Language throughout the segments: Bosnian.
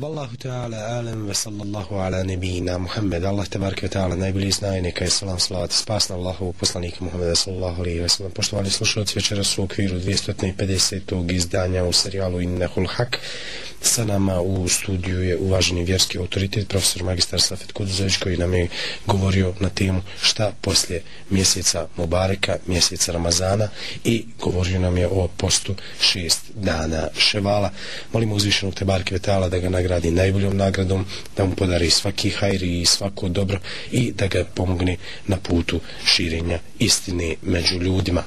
Wallahu ta'ala alam wa sallallahu ala nabijina Muhammed Allah tabaraka wa ta'ala najbolji znaje neka je salam salavat spas na Allahu poslanika Muhammeda sallallahu alaihi wa sallam poštovani slušalci večeras u okviru 250. izdanja u serijalu Innehul Hak sa nama u studiju je uvaženi vjerski autoritet profesor magistar Safet Kuduzović koji nam je govorio na temu šta poslije mjeseca Mubareka, mjeseca Ramazana i govorio nam je o postu šest dana ševala. Molimo uzvišenog Tebarke Vetala da ga nagradi najboljom nagradom, da mu podari svaki hajr i svako dobro i da ga pomogne na putu širenja istine među ljudima.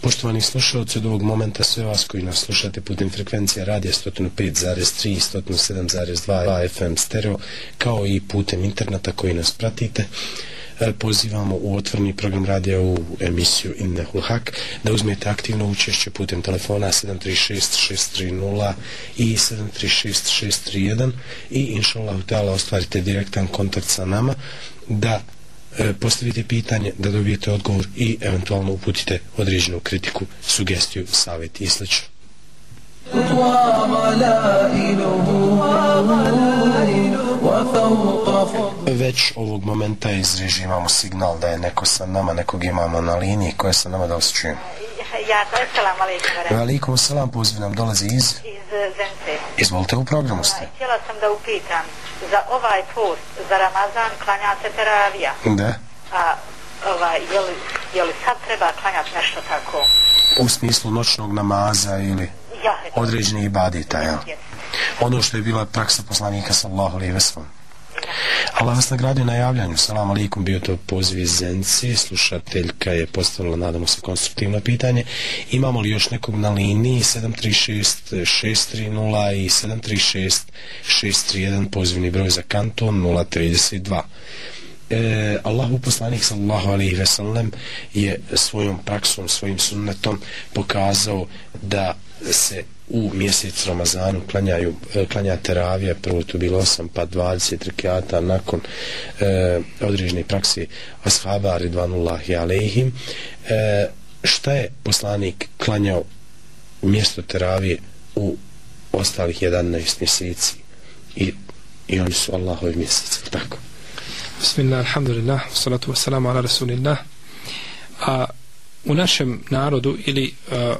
Poštovani slušalci od ovog momenta, sve vas koji nas slušate putem frekvencije radija 107,3 107.2 FM stereo, kao i putem interneta koji nas pratite, pozivamo u otvorni program radija u emisiju Innehul Hak da uzmijete aktivno učešće putem telefona 736-630 i 736-631 i inšallah Allah ostvarite direktan kontakt sa nama da e, postavite pitanje, da dobijete odgovor i eventualno uputite određenu kritiku, sugestiju, savjet i sl. Već ovog momenta iz režima imamo signal da je neko sa nama, nekog imamo na liniji, koje sa nama da osjećujemo? Ja, to je salam alaikum. Alaikum salam, poziv nam dolazi iz? Iz Zence. Izvolite, u programu ste. Htjela sam da upitam, za ovaj post, za Ramazan, klanja se teravija. Da. A, ovaj, je li, je li sad treba klanjati nešto tako? U smislu noćnog namaza ili određeni ibadeta, jel? Ono što je bila praksa poslanika sallahu alaihi wa Allah vas nagradio na javljanju. Salam alaikum, bio to poziv iz Zenci. Slušateljka je postavila, nadamo se, konstruktivno pitanje. Imamo li još nekog na liniji 736-630 i 736-631 pozivni broj za kanton 032. E, Allahu poslanik sallallahu alaihi ve sellem je svojom praksom, svojim sunnetom pokazao da se u mjesec Ramazanu klanjaju, e, klanja teravija, prvo to bilo 8 pa 20 rekiata nakon e, određene prakse ashaba ridvanullahi alaihim e, šta je poslanik klanjao mjesto teravije u ostalih 11 mjeseci? I, i oni su Allahovi mjeseci tako? Bismillah, alhamdulillah, salatu wassalamu ala rasulillah. A u našem narodu ili a,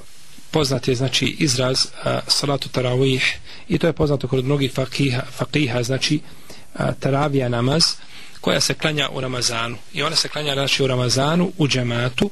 poznat je znači izraz a, salatu tarawih. I to je poznato kod mnogih fakiha, fakiha znači a, taravija namaz koja se klanja u Ramazanu. I ona se klanja znači u Ramazanu u džematu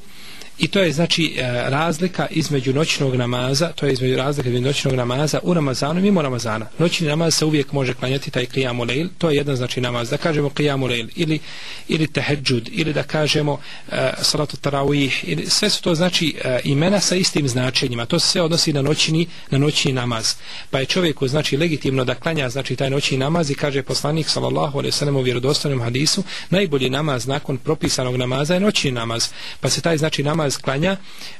I to je znači e, razlika između noćnog namaza, to je između razlika između noćnog namaza u Ramazanu i mimo Ramazana. Noćni namaz se uvijek može klanjati taj qiyamu lejl, to je jedan znači namaz, da kažemo qiyamu lejl ili, ili tahajjud ili da kažemo uh, salatu tarawih, ili, sve su to znači uh, imena sa istim značenjima, to se sve odnosi na noćni, na noćni namaz. Pa je čovjeku znači legitimno da klanja znači taj noćni namaz i kaže poslanik sallallahu alejhi ve sellem u vjerodostojnom hadisu, najbolji namaz nakon propisanog namaza je noćni namaz, pa se taj znači namaz namaz klanja,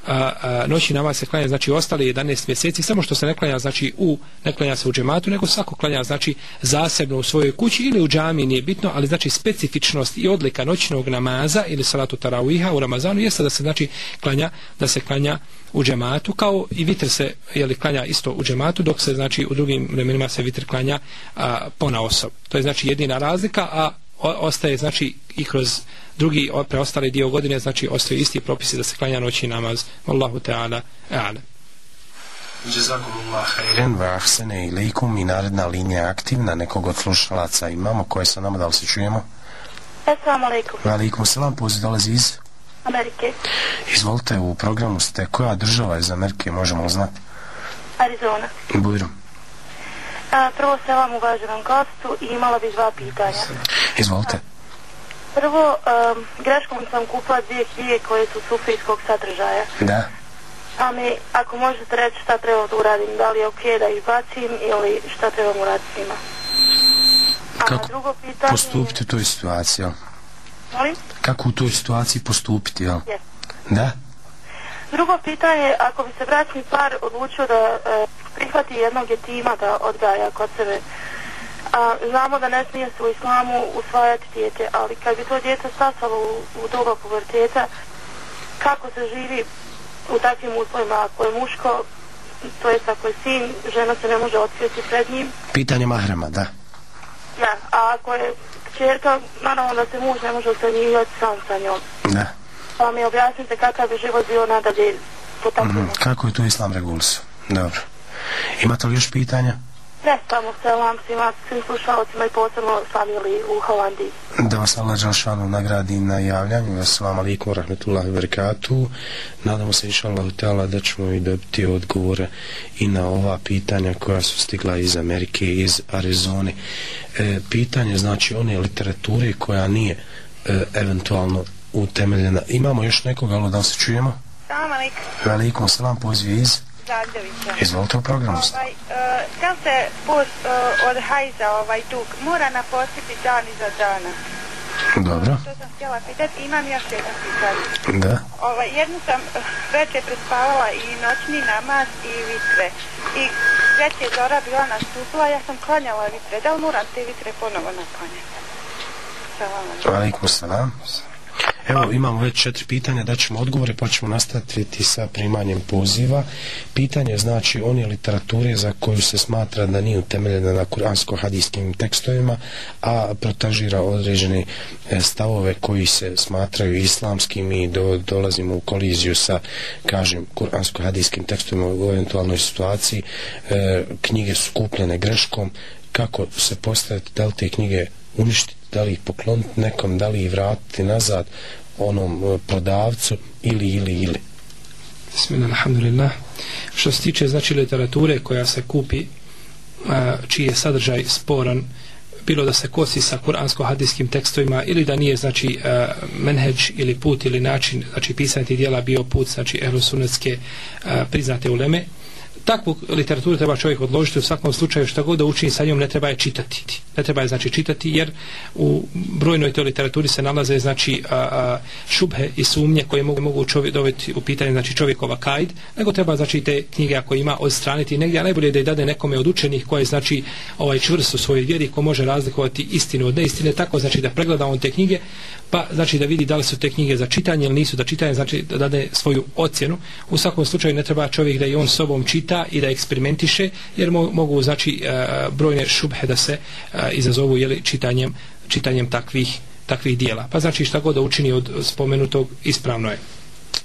a, a, noćni namaz se klanja, znači ostali 11 mjeseci, samo što se ne klanja, znači u, ne klanja se u džematu, nego svako klanja, znači zasebno u svojoj kući ili u džami, nije bitno, ali znači specifičnost i odlika noćnog namaza ili salatu tarawiha u Ramazanu jeste da se znači klanja, da se klanja u džematu, kao i vitr se je li klanja isto u džematu, dok se znači u drugim vremenima se vitr klanja a, pona osob. To je znači jedina razlika, a o, ostaje znači i kroz drugi preostali dio godine znači ostaju isti propisi da se klanja noći namaz. Allahu Teala a'ala Jazakumullah khairan. Wa ahsana ilaykum. I naredna linija aktivna. Nekog od slušalaca imamo koje sa nama da li se čujemo? Assalamu alaikum. Wa alaikum salam. Poziv dolazi iz Amerike. Izvolite u programu ste. Koja država iz Amerike možemo znati? Arizona. Bujrom A, prvo se vam uvaženom gostu i imala bih dva pitanja. Izvolite. A, Prvo, um, greškom sam kupila dvije knjige koje su sufijskog sadržaja. Da. A mi, ako možete reći šta treba da uradim, da li je okej okay da ih bacim ili šta trebam uraditi s njima. A Kako drugo pitanje... postupiti u toj situaciji, jel? Molim? Kako u toj situaciji postupiti, jel? Yes. Da. Drugo pitanje, ako bi se bračni par odlučio da uh, prihvati jednog jetima da odgaja kod sebe, A, znamo da ne smije se u islamu usvajati dijete, ali kad bi to dijete stasalo u, u doba puberteta, kako se živi u takvim uslovima, ako je muško, to jest ako je sin, žena se ne može otkriti pred njim. Pitanje mahrema, da. Ja, a ako je čerka, naravno da se muž ne može osanjivati sam sa njom. Da. Pa mi objasnite kakav bi život bio nadalje po takvom. Mm, kako je to islam regulisao? Dobro. Imate li još pitanja? Ne, samo selam svima, svim slušalcima i posebno famili u Holandiji. Da vas Allah Đalšanu nagradi na javljanju. Assalamu alaikum rahmetullahi wa barakatuhu. Nadamo se inša Allah da ćemo i dobiti odgovore i na ova pitanja koja su stigla iz Amerike, iz Arizone. E, pitanje znači one literature koja nije e, eventualno utemeljena. Imamo još nekoga, ali da se čujemo? Salam alaikum. Velikom salam, poziv iz Đaljevića. Izvolite u programu. Ovaj, uh, kad se post uh, od hajza ovaj dug mora napostiti dan iza dana? Dobro. To sam htjela pitati. Imam još jedno pitanje. Da. Ovaj, jednu sam uh, večer prespavala i noćni namaz i vitre. I već je zora bila nastupila, ja sam klanjala vitre. Da li moram te vitre ponovo naklanjati? Salam alaikum. Alaikum salam. Evo, imamo već četiri pitanja, da ćemo odgovore, pa ćemo nastaviti sa primanjem poziva. Pitanje znači one literature za koju se smatra da nije utemeljena na kuransko-hadijskim tekstovima, a protažira određene e, stavove koji se smatraju islamskim i do, dolazimo u koliziju sa, kažem, kuransko-hadijskim tekstovima u eventualnoj situaciji. E, knjige su kupljene greškom, kako se postaviti, da li te knjige uništiti, da li ih pokloniti nekom, da li ih vratiti nazad onom e, prodavcu ili, ili, ili. Bismillah, alhamdulillah. Što se tiče znači literature koja se kupi, a, čiji je sadržaj sporan, bilo da se kosi sa kuransko-hadijskim tekstovima ili da nije znači uh, menheđ ili put ili način znači pisanje tih dijela bio put znači ehlusunetske priznate uleme takvu literaturu treba čovjek odložiti u svakom slučaju šta god da učini sa njom ne treba je čitati. Ne treba je znači čitati jer u brojnoj toj literaturi se nalaze znači a, a, šubhe i sumnje koje mogu, mogu čovjek doveti u pitanje znači čovjekova kajd nego treba znači te knjige ako ima odstraniti negdje a najbolje da je dade nekome od učenih koje znači ovaj čvrst u svojoj vjeri ko može razlikovati istinu od neistine tako znači da pregleda on te knjige pa znači da vidi da li su te knjige za čitanje ili nisu za čitanje znači da dade svoju ocjenu. U svakom slučaju ne treba čovjek da i on sobom čita i da eksperimentiše jer mo mogu znači uh, brojne šubhe da se uh, izazovu jeli, čitanjem, čitanjem takvih, takvih dijela. Pa znači šta god da učini od spomenutog ispravno je.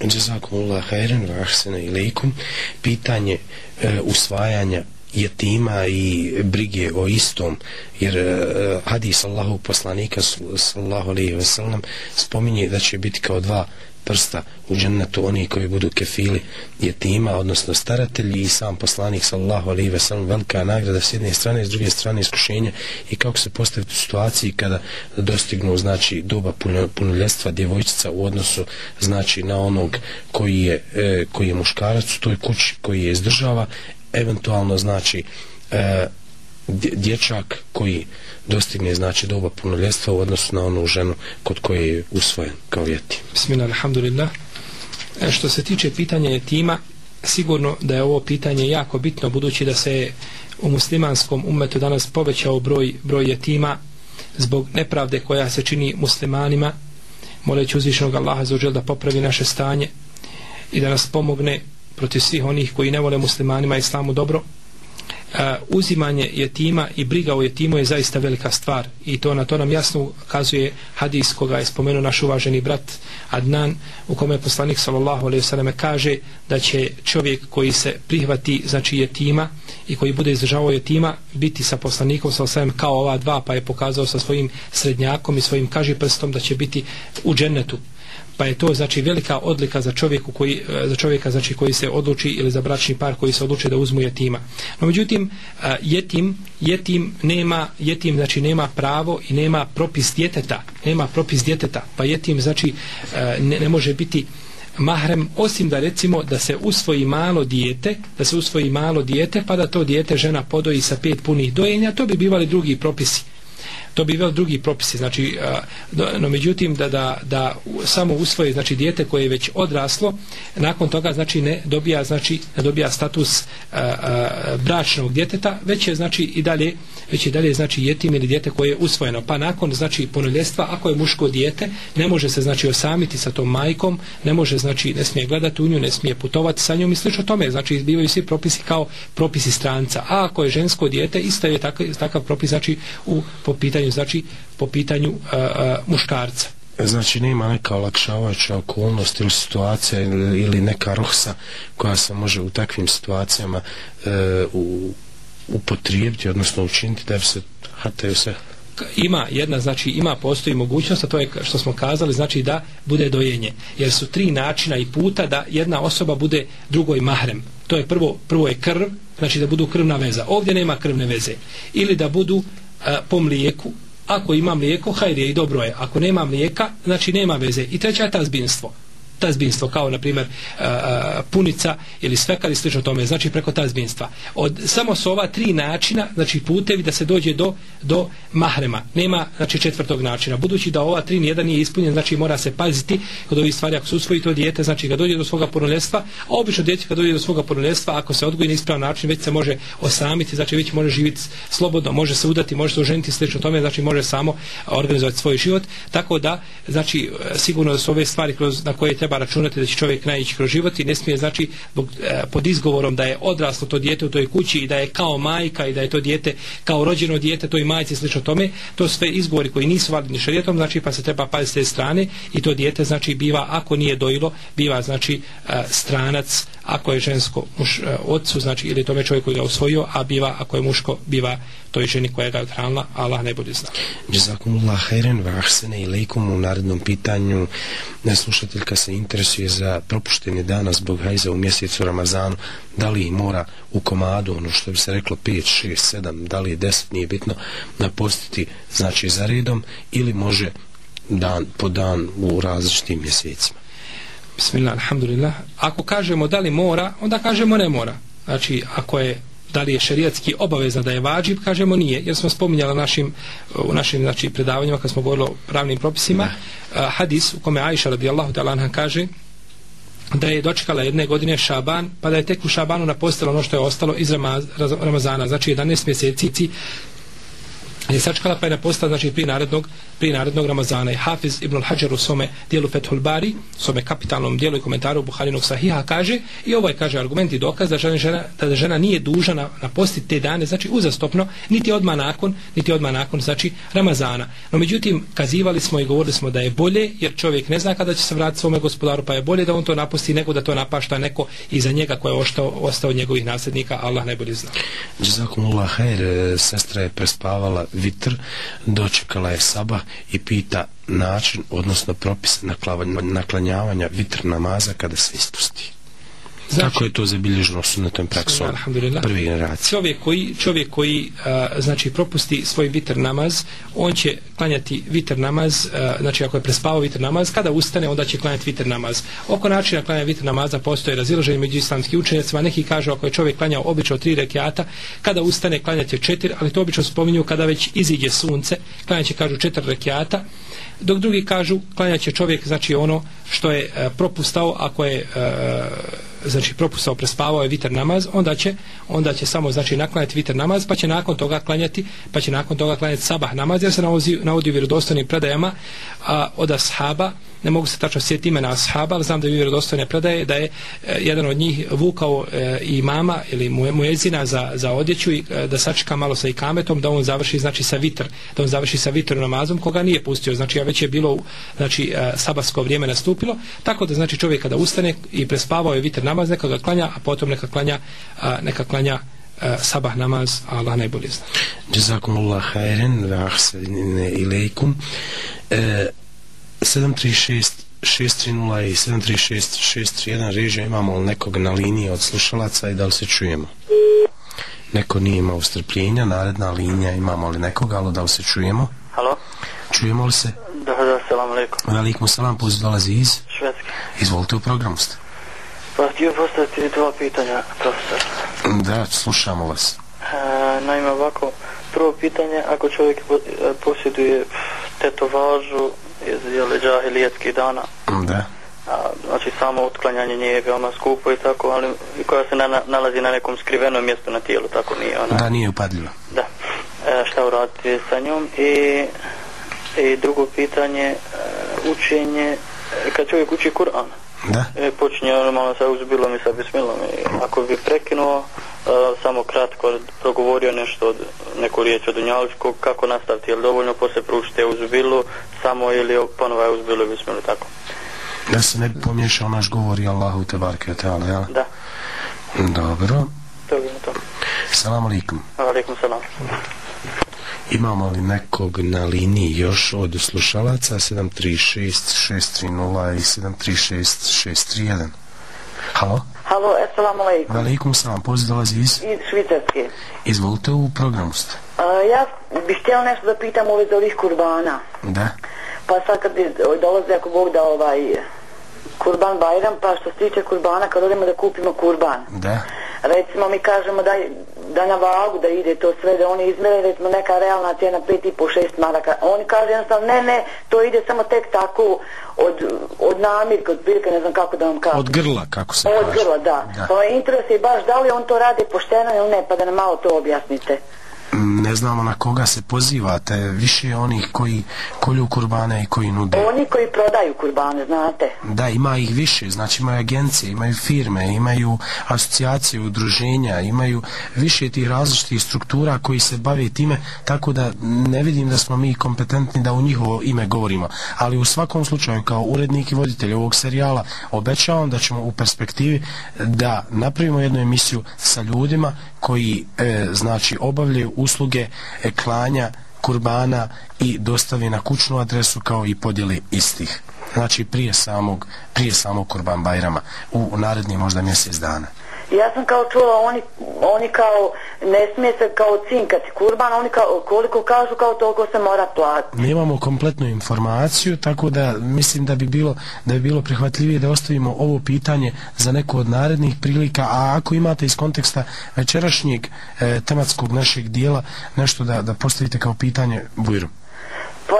Jazakumullah khairan wa ahsana ilaykum. Pitanje e, usvajanja jetima i brige o istom jer uh, hadis Allahu poslanika sallallahu alejhi ve sellem spominje da će biti kao dva prsta u džennetu oni koji budu kefili jetima, odnosno staratelji i sam poslanik sallallahu alaihi ve sellem velika nagrada s jedne strane, s druge strane iskušenja i kako se postaviti u situaciji kada dostignu znači doba punoljestva djevojčica u odnosu znači na onog koji je, e, koji je muškarac u toj kući koji je izdržava eventualno znači e, dječak koji dostigne znači doba punoljestva u odnosu na onu ženu kod koje je usvojen kao jeti. Bismillah, alhamdulillah. E, što se tiče pitanja jetima, sigurno da je ovo pitanje jako bitno budući da se u muslimanskom umetu danas povećao broj, broj jetima zbog nepravde koja se čini muslimanima moleći uzvišenog Allaha za uđel da popravi naše stanje i da nas pomogne protiv svih onih koji ne vole muslimanima islamu dobro a, uzimanje jetima i briga o jetimu je zaista velika stvar i to na to nam jasno kazuje hadis koga je spomenuo naš uvaženi brat Adnan u kome je poslanik sallallahu alejhi ve selleme kaže da će čovjek koji se prihvati znači jetima i koji bude izdržavao jetima biti sa poslanikom sallallahu alaihi kao ova dva pa je pokazao sa svojim srednjakom i svojim kaži prstom da će biti u džennetu pa je to znači velika odlika za čovjeku koji e, za čovjeka znači koji se odluči ili za bračni par koji se odluči da uzmu jetima. No međutim e, jetim jetim nema jetim znači nema pravo i nema propis djeteta, nema propis djeteta, pa jetim znači e, ne, ne može biti mahrem osim da recimo da se usvoji malo dijete, da se usvoji malo dijete pa da to dijete žena podoji sa pet punih dojenja, to bi bivali drugi propisi to bi vel drugi propisi znači no međutim da, da, da samo usvoje znači dijete koje je već odraslo nakon toga znači ne dobija znači ne dobija status a, a, bračnog djeteta već je znači i dalje već je dalje znači jetim ili dijete koje je usvojeno. Pa nakon znači punoljetstva, ako je muško dijete, ne može se znači osamiti sa tom majkom, ne može znači ne smije gledati u nju, ne smije putovati sa njom i slično tome. Znači bivaju svi propisi kao propisi stranca. A ako je žensko dijete, isto je takav, takav propis znači u po pitanju znači po pitanju uh, uh, muškarca. Znači nema neka olakšavajuća okolnost ili situacija ili, ili neka rohsa koja se može u takvim situacijama e, u, upotrijebiti, odnosno učiniti da se hataju se ima jedna znači ima postoji mogućnost a to je što smo kazali znači da bude dojenje. Jer su tri načina i puta da jedna osoba bude drugoj mahrem. To je prvo prvo je krv znači da budu krvna veza. Ovdje nema krvne veze. Ili da budu a, po mlijeku ako ima mlijeko, hajde i dobro je. Ako nema mlijeka, znači nema veze. I treća je tazbinstvo tazbinstvo kao na primjer e, e, punica ili sveka ili slično tome znači preko tazbinstva. Od samo su ova tri načina znači putevi da se dođe do do mahrema. Nema znači četvrtog načina. Budući da ova tri nijedan nije ispunjen znači mora se paziti kod ovih stvari. Ako se usvoji to dijete znači kad dođe do svoga punoljestva, a obično dijete kad dođe do svoga punoljestva, ako se odgoji na ispravan način već se može osamiti znači već može živjeti slobodno može se udati može se oženiti slično tome znači može samo organizovati svoj život. Tako da znači sigurno da su ove stvari kroz na koje treba treba računati da će čovjek najići kroz život i ne smije znači bog, e, pod izgovorom da je odraslo to dijete u toj kući i da je kao majka i da je to dijete kao rođeno dijete toj majci slično tome to sve izgovori koji nisu validni šarijetom znači pa se treba paziti s te strane i to dijete znači biva ako nije dojilo biva znači e, stranac ako je žensko muš, e, otcu, znači ili tome čovjek koji ga usvojio a biva ako je muško biva toj ženi koja ga je odhranila Allah ne bude znao. Jazakumullah hajren vahsene i lejkom u narednom pitanju e, slušateljka se interesuje za propušteni dana zbog hajza u mjesecu Ramazanu. Da li mora u komadu ono što bi se reklo 5, 6, 7 da li je 10 nije bitno napostiti znači za redom ili može dan po dan u različitim mjesecima? Bismillah, alhamdulillah. Ako kažemo da li mora, onda kažemo ne mora. Znači, ako je da li je šerijatski obavezno da je vađib, kažemo nije, jer smo spominjali našim, u našim znači, predavanjima kad smo govorili o pravnim propisima, ne. hadis u kome Aisha radijallahu ta'ala anha kaže da je dočekala jedne godine Šaban, pa da je tek u Šabanu napostila ono što je ostalo iz Ramazana, znači 11 mjeseci je sačkala pa je napostala znači prije narednog, prije narednog Ramazana. I Hafiz ibn al-Hajar u svome dijelu Fethul Bari svome kapitalnom dijelu i komentaru Buharinog Sahiha kaže i ovo je kaže argument i dokaz da žena, da žena nije duža na, na posti te dane znači uzastopno niti odmah nakon niti odmah nakon znači Ramazana. No međutim kazivali smo i govorili smo da je bolje jer čovjek ne zna kada će se vratiti svome gospodaru pa je bolje da on to napusti nego da to napašta neko iza njega ko je ostao, ostao njegovih nasljednika Allah najbolje zna. Jazakumullah khair e, sestra je prespavala vitr, dočekala je Saba i pita način, odnosno propis naklanjavanja vitr namaza kada se ispusti. Znači, Kako je to zabilježeno sunetom praksom prve generacije? Čovjek koji, čovjek koji a, znači propusti svoj vitr namaz, on će klanjati vitr namaz, a, znači ako je prespavao vitr namaz, kada ustane, onda će klanjati vitr namaz. Oko načina klanja vitr namaza postoje razilaženje među islamskim učenjacima. Neki kažu ako je čovjek klanjao obično tri rekiata, kada ustane klanjati četiri, ali to obično spominju kada već iziđe sunce, klanjat će kažu četiri rekiata, dok drugi kažu klanjat će čovjek znači ono što je a, propustao ako je a, znači propustao prespavao je vitr namaz onda će onda će samo znači naklanjati vitr namaz pa će nakon toga klanjati pa će nakon toga klanjati sabah namaz jer se navodi, navodi u vjerodostojnim predajama a, od ashaba ne mogu se tačno sjetiti imena ashaba ali znam da je vjerodostojne predaje da je e, jedan od njih vukao e, imama ili mu, muezina za, za odjeću i e, da sačeka malo sa ikametom da on završi znači sa vitr da on završi sa vitr namazom koga nije pustio znači a već je bilo znači e, sabasko vrijeme nastupilo tako da znači čovjek kada ustane i prespavao je vitr namaz neka ga klanja, a potom neka klanja, a, neka klanja e, sabah namaz, a Allah najbolje zna. Jazakumullah hajren, ve ahsene ilaikum. E, E, 736 630 i 736 631 režija imamo li nekog na liniji od slušalaca i da li se čujemo? Neko nije imao strpljenja, naredna linija imamo li nekoga, ali da li se čujemo? Halo? Čujemo li se? Da, da, salam alaikum. Alaikum salam, poziv dolazi iz? Švedske. Izvolite u programu ste. Pa htio postaviti dva pitanja, profesor. Da, slušamo vas. E, naime ovako, prvo pitanje, ako čovjek e, posjeduje tetovažu iz jele džahilijetskih dana. Da. A, znači samo otklanjanje nije je veoma skupo i tako, ali koja se na, nalazi na nekom skrivenom mjestu na tijelu, tako nije ona. Da, nije upadljiva. Da. E, šta uraditi sa njom i, i drugo pitanje e, učenje kad čovjek uči Kur'an Da. e, počinje normalno sa uzbilom i sa bismilom i ako bi prekinuo e, samo kratko progovorio nešto od neku riječ od Dunjaličkog kako nastaviti, je li dovoljno posle proučiti uzbilu samo ili ponovo je uzbilu i bismilu tako Da se ne bi pomiješao naš govor i Allahu te barke ta'ala, jel? da, Dobro. to bi to Salam alaikum. alaikum salam Imamo li nekog na liniji još od slušalaca 736 630 i 736 631? Halo? Halo, assalamu alaikum. Alaikum salam, poziv dolazi iz... Iz Švicarske. Izvolite u programu ste. A, ja bih htjela nešto da pitam ove za ovih kurbana. Da? Pa sad kad dolaze ako Bog da ovaj kurban Bajram, pa što se tiče kurbana, kad odemo da kupimo kurban. Da? Recimo mi kažemo da, da na vagu da ide to sve, da oni izmere recimo neka realna cijena 5,5-6 maraka. Oni kažu jednostavno ne, ne, to ide samo tek tako od, od namirka, od birka, ne znam kako da vam kažem. Od grla, kako se Od kaže. grla, da. da. Pa me interesuje baš da li on to radi pošteno ili ne, pa da nam malo to objasnite. Ne znamo na koga se pozivate, više onih koji kolju kurbane i koji nude. Oni koji prodaju kurbane, znate. Da, ima ih više, znači imaju agencije, imaju firme, imaju asocijacije, udruženja, imaju više tih različitih struktura koji se bave time, tako da ne vidim da smo mi kompetentni da u njihovo ime govorimo. Ali u svakom slučaju, kao urednik i voditelj ovog serijala, obećavam da ćemo u perspektivi da napravimo jednu emisiju sa ljudima koji, e, znači, obavljaju usluge e, klanja, kurbana i dostavi na kućnu adresu kao i podjeli istih. Znači prije samog, prije samog kurban Bajrama u, u naredni možda mjesec dana. Ja sam kao čula, oni, oni kao, ne smije se kao cinkati kurban, oni kao, koliko kažu kao toliko se mora platiti. Nemamo kompletnu informaciju, tako da mislim da bi bilo da bi bilo prihvatljivije da ostavimo ovo pitanje za neku od narednih prilika, a ako imate iz konteksta večerašnjeg e, tematskog našeg dijela nešto da, da postavite kao pitanje Bujru.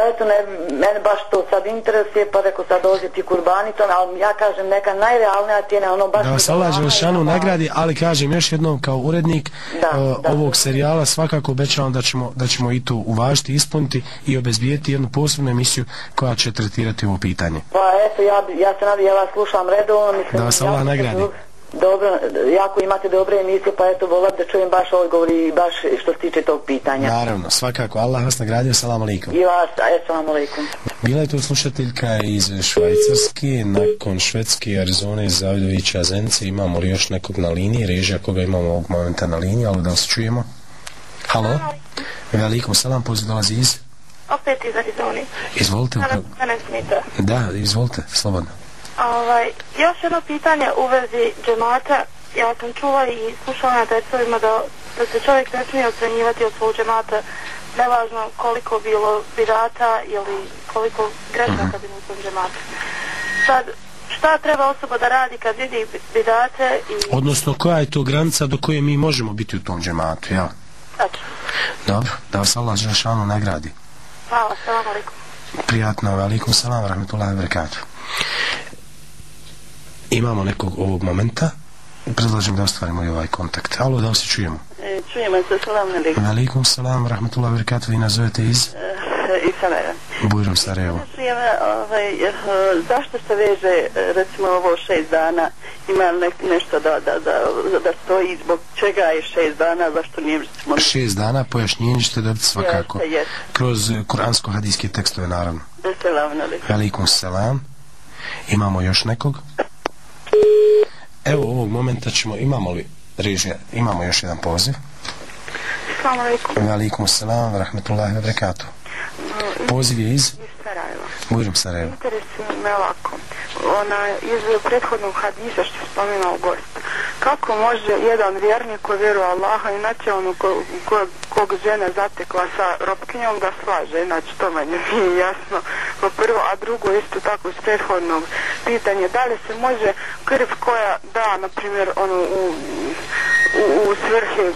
Pa eto, ne, mene baš to sad interesuje, pa reko sad dođe ti kurbani, to, ali ja kažem neka najrealnija tijena, ono baš... Da vas Allah Želšanu nagradi, ali kažem još jednom kao urednik Da, uh, da. ovog serijala svakako obećavam da ćemo, da ćemo i to uvažiti, ispuniti i obezbijeti jednu posebnu emisiju koja će tretirati ovo pitanje. Pa eto, ja, ja se nadam, ja vas slušam redovno, mislim... Da vas Allah ste nagradi. Dob- Dobro, jako imate dobre emisije, pa eto, volim da čujem baš odgovori i baš što se tiče tog pitanja. Naravno, svakako, Allah vas nagradio, salam alaikum. I vas, assalamu alaikum. Bila je to slušateljka iz Švajcarske, nakon Švedske, Arizone, Zavidovića, Zence, imamo li još nekog na liniji, režija koga imamo ovog momenta na liniji, ali da li se čujemo? Halo? Velikom salam, poziv dolazi iz... Opet iz Arizoni. Izvolite. Mene smita. Da, izvolite, slobodno. Ovaj, još jedno pitanje u vezi džemata. Ja sam čula i slušala na testovima da, da se čovjek ne smije ocrenjivati od svog džemata nevažno koliko bilo birata ili koliko grešaka bilo u tom džematu. Sad, šta treba osoba da radi kad vidi birate i... Odnosno, koja je to granica do koje mi možemo biti u tom džematu, ja? Tačno. Dobro, da vas Allah Žešanu nagradi. Hvala, salam alaikum. Prijatno, velikum salam, rahmetullahi wabarakatuh. Imamo nekog ovog momenta. Predlažem da ostvarimo i ovaj kontakt. Alo, da li se čujemo? E, Čujemo se, salam alaikum. Velikum salam, rahmetullahi wabarakatuh. Vi nazovete iz E, I Sarajeva. Bujrom Sarajevo. Čujemo, ovaj, e, zašto se veže, e, recimo, ovo šest dana? Ima li nek, nešto da, da, da, da stoji zbog čega je šest dana, zašto nije, recimo, Šest dana pojašnjenje ćete dobiti svakako. Jeste, jeste. Kroz eh, kuransko-hadijske tekstove, naravno. salam alaikum. Velikum salam. Imamo još nekog? Evo ovog momenta ćemo, imamo li režija, imamo još jedan poziv. Salam alaikum. Velikum salam, rahmetullahi wa barakatuh. Poziv je iz iz Sarajeva. Bujrom Sarajevo. Interesuje me ovako. Ona iz prethodnog hadisa što spominao gost. Kako može jedan vjernik koji vjeruje Allaha i inače ono ko, ko, kog žena zatekla sa robkinjom da slaže, znači to manje nije jasno. Pa prvo, a drugo isto tako iz prethodnog pitanje, da li se može krv koja da, na primjer, ono, u, u, u svrhe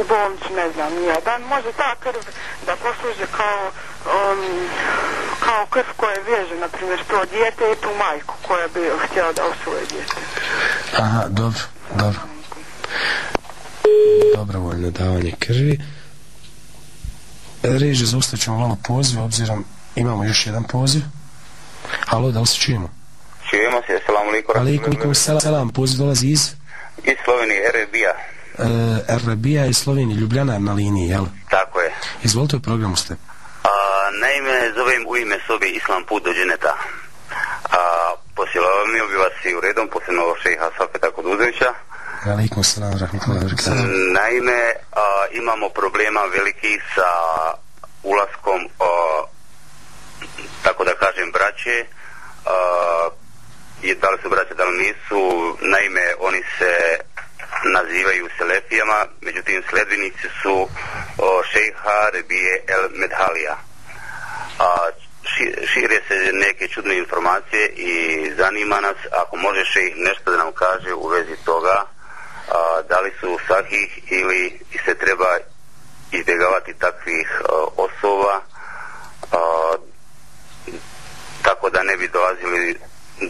u bolnicu, ne znam, nije. Da može ta krv da posluže kao um, kao krv koja veže, na primjer, to djete i tu majku koja bi htjela da osvoje djete. Aha, dobro, dobro. Dobrovoljno davanje krvi. reže zaustavit malo poziv, obzirom imamo još jedan poziv. Halo, da li se čujemo? Čujemo se, salam alaikum. Alaikum salam, poziv dolazi iz? Iz Slovenije, Erebija. E, Erebija iz Slovenije, Ljubljana na liniji, jel? Tako je. Izvolite u programu ste. A, naime, zovem u ime sobe Islam put do dženeta. A, posilavio bi vas i u redom, posebno šeha Safeta Kuduzovića. Alaikum salam, rahmatullahi wabarakatuh. Naime, a, imamo problema veliki sa ulaskom, a, tako da kažem, braće, a, i da li su braće, da li nisu, naime, oni se nazivaju Selefijama, međutim, sledbenici su o, šeha Rebije El Medhalija. A, šire se neke čudne informacije i zanima nas ako može šejh nešto da nam kaže u vezi toga a, da li su sahih ili se treba izbjegavati takvih a, osoba a, tako da ne bi dolazili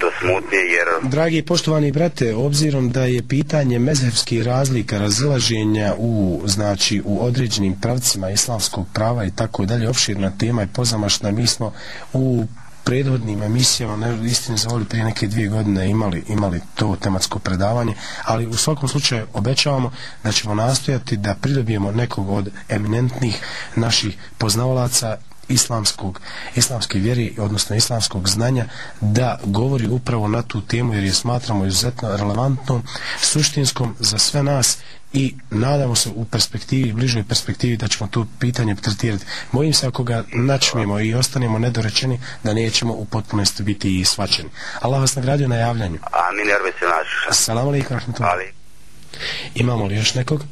do smutnje jer... Dragi poštovani brate, obzirom da je pitanje mezhevskih razlika razilaženja u, znači, u određenim pravcima islamskog prava i tako dalje, opširna tema i pozamašna, mi smo u prethodnim emisijama, ne istini zavoli prije neke dvije godine imali, imali to tematsko predavanje, ali u svakom slučaju obećavamo da ćemo nastojati da pridobijemo nekog od eminentnih naših poznavalaca islamskog, islamske vjeri, odnosno islamskog znanja, da govori upravo na tu temu jer je smatramo izuzetno relevantnom, suštinskom za sve nas i nadamo se u perspektivi, bližoj perspektivi da ćemo to pitanje tretirati. Mojim se ako ga načmimo i ostanemo nedorečeni da nećemo u potpunosti biti i svačeni. Allah vas nagradio na javljanju. Amin, jerbe se naš. Assalamu alaikum, rahmatullahi. Imamo li još nekog?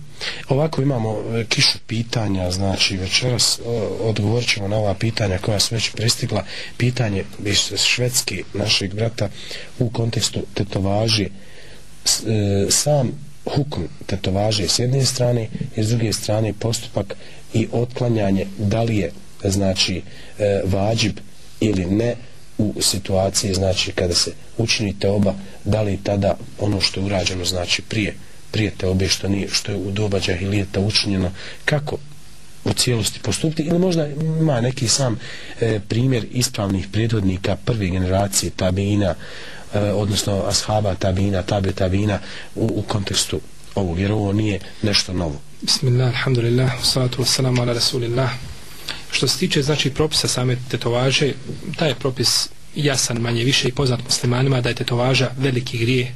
Ovako imamo e, kišu pitanja, znači večeras odgovorit ćemo na ova pitanja koja su već pristigla. Pitanje iz švedski našeg brata u kontekstu tetovaži e, sam hukum tetovaže s jedne strane i s druge strane postupak i otklanjanje da li je znači e, vađib ili ne u situaciji znači kada se učinite oba da li tada ono što je urađeno znači prije prije te obje što, nije, što je u doba džahilijeta učinjeno kako u cijelosti postupiti ili možda ima neki sam e, primjer ispravnih prijedodnika prve generacije tabina e, odnosno ashaba tabina tabe tabina u, u kontekstu ovog jer ovo nije nešto novo. Bismillah, alhamdulillah, salatu wassalamu ala rasulillah. Što se tiče znači propisa same tetovaže taj je propis jasan manje više i poznat muslimanima da je tetovaža veliki grije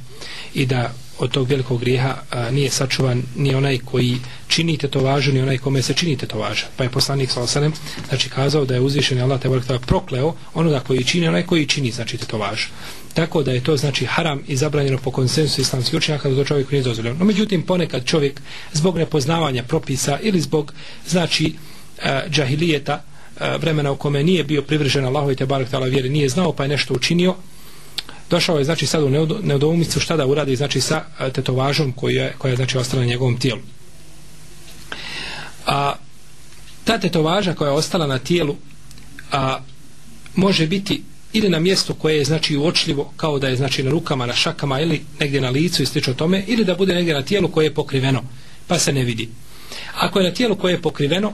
i da od tog velikog grijeha a, nije sačuvan ni onaj koji čini tetovažu, ni onaj kome se čini tetovaža. Pa je poslanik sa osanem, znači kazao da je uzvišen Allah te vrta prokleo onoga koji čini, onaj koji čini, znači tetovažu. Tako da je to znači haram i zabranjeno po konsensu islamskih učenjaka da to čovjek nije dozvoljeno. No međutim, ponekad čovjek zbog nepoznavanja propisa ili zbog znači a, džahilijeta a, vremena u kome nije bio privržen Allahu i te barak vjeri, nije znao pa je nešto učinio, došao je znači sad u neodoumicu šta da uradi znači sa e, tetovažom koja je, koja je znači ostala na njegovom tijelu. A ta tetovaža koja je ostala na tijelu a, može biti ili na mjestu koje je znači uočljivo kao da je znači na rukama, na šakama ili negdje na licu i slično tome ili da bude negdje na tijelu koje je pokriveno pa se ne vidi. Ako je na tijelu koje je pokriveno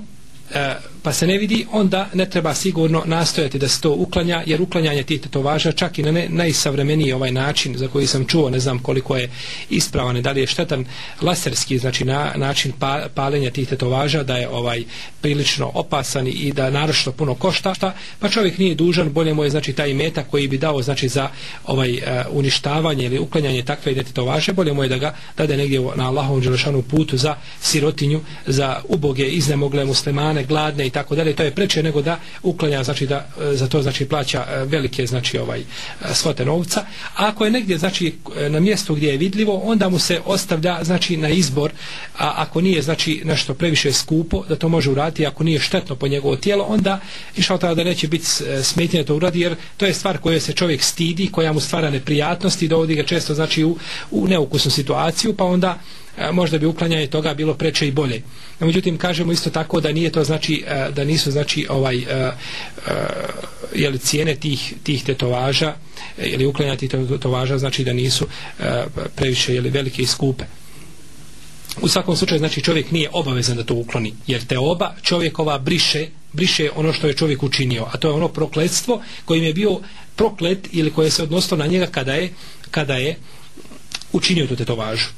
e, pa se ne vidi, onda ne treba sigurno nastojati da se to uklanja, jer uklanjanje tih tetovaža čak i na ne, najsavremeniji ovaj način za koji sam čuo, ne znam koliko je ispravan, da li je štetan laserski, znači na, način pa, palenja tih tetovaža, da je ovaj prilično opasan i da naročno puno košta, šta, pa čovjek nije dužan, bolje mu je znači taj meta koji bi dao znači za ovaj uh, uništavanje ili uklanjanje takve tetovaže, bolje mu je da ga dade negdje na Allahovom dželešanu putu za sirotinju, za uboge, iznemogle muslimane, gladne i tako dalje, to je preče nego da uklanja, znači da e, za to znači plaća e, velike znači ovaj e, svote novca. A ako je negdje znači na mjestu gdje je vidljivo, onda mu se ostavlja znači na izbor, a ako nije znači nešto previše skupo, da to može uraditi, ako nije štetno po njegovo tijelo, onda išao tada da neće biti smetnje to uradi, jer to je stvar koja se čovjek stidi, koja mu stvara neprijatnosti, dovodi ga često znači u, u neukusnu situaciju, pa onda možda bi uklanjanje toga bilo preče i bolje. No, međutim, kažemo isto tako da nije to znači, da nisu znači ovaj je li cijene tih, tih tetovaža ili uklanjanje tih tetovaža znači da nisu previše je li velike i skupe. U svakom slučaju znači čovjek nije obavezan da to ukloni, jer te oba čovjekova briše briše ono što je čovjek učinio a to je ono prokletstvo kojim je bio proklet ili koje se odnosilo na njega kada je kada je učinio tu tetovažu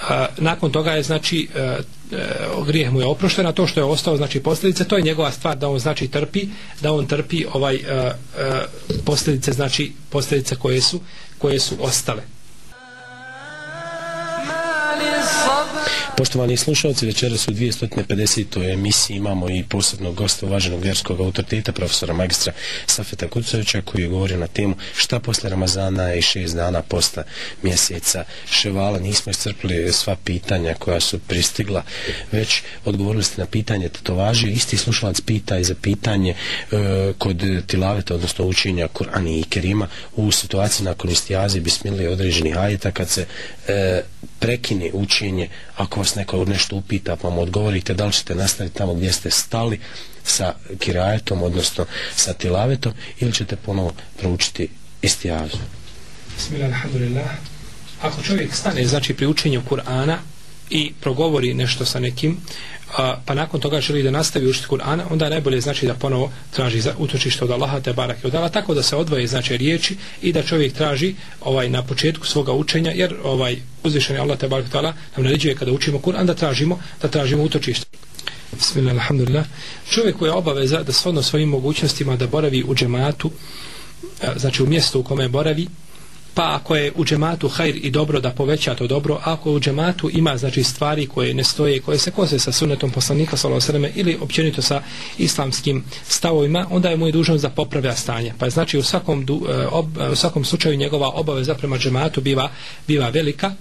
a, nakon toga je znači a, a, grijeh mu je oprošten a to što je ostao znači posljedice to je njegova stvar da on znači trpi da on trpi ovaj a, a, posljedice znači posljedice koje su koje su ostale. Poštovani slušalci, večeras u 250. emisiji imamo i posebnog gosta uvaženog vjerskog autoriteta, profesora magistra Safeta Kucovića, koji je govorio na temu šta posle Ramazana i šest dana posta mjeseca Ševala. Nismo iscrpili sva pitanja koja su pristigla, već odgovorili ste na pitanje tetovaže. Isti slušalac pita i za pitanje e, kod tilaveta, odnosno učenja Kur'ani i Kerima u situaciji nakon istijaze bismili određenih ajeta kad se e, prekine učenje ako vas neko nešto upita pa mu odgovorite da li ćete nastaviti tamo gdje ste stali sa kirajetom odnosno sa tilavetom ili ćete ponovo proučiti isti azu Bismillah, alhamdulillah. Ako čovjek stane znači pri učenju Kur'ana i progovori nešto sa nekim a, pa nakon toga želi da nastavi učiti Kur'ana, onda najbolje znači da ponovo traži za utočište od Allaha te barake od Allah, tako da se odvoje znači riječi i da čovjek traži ovaj na početku svoga učenja, jer ovaj uzvišeni Allah te barake od nam naređuje kada učimo Kur'an da tražimo, da tražimo utočište. Bismillah, alhamdulillah. Čovjek koji je obaveza da svodno svojim mogućnostima da boravi u džematu, znači u mjestu u kome boravi, pa ako je u džematu hajr i dobro da poveća to dobro, ako u džematu ima znači stvari koje ne stoje, koje se kose sa sunetom poslanika sallallahu alejhi ili općenito sa islamskim stavovima, onda je mu je dužnost da popravlja stanje. Pa znači u svakom, e, e, u svakom slučaju njegova obaveza prema džematu biva, biva velika,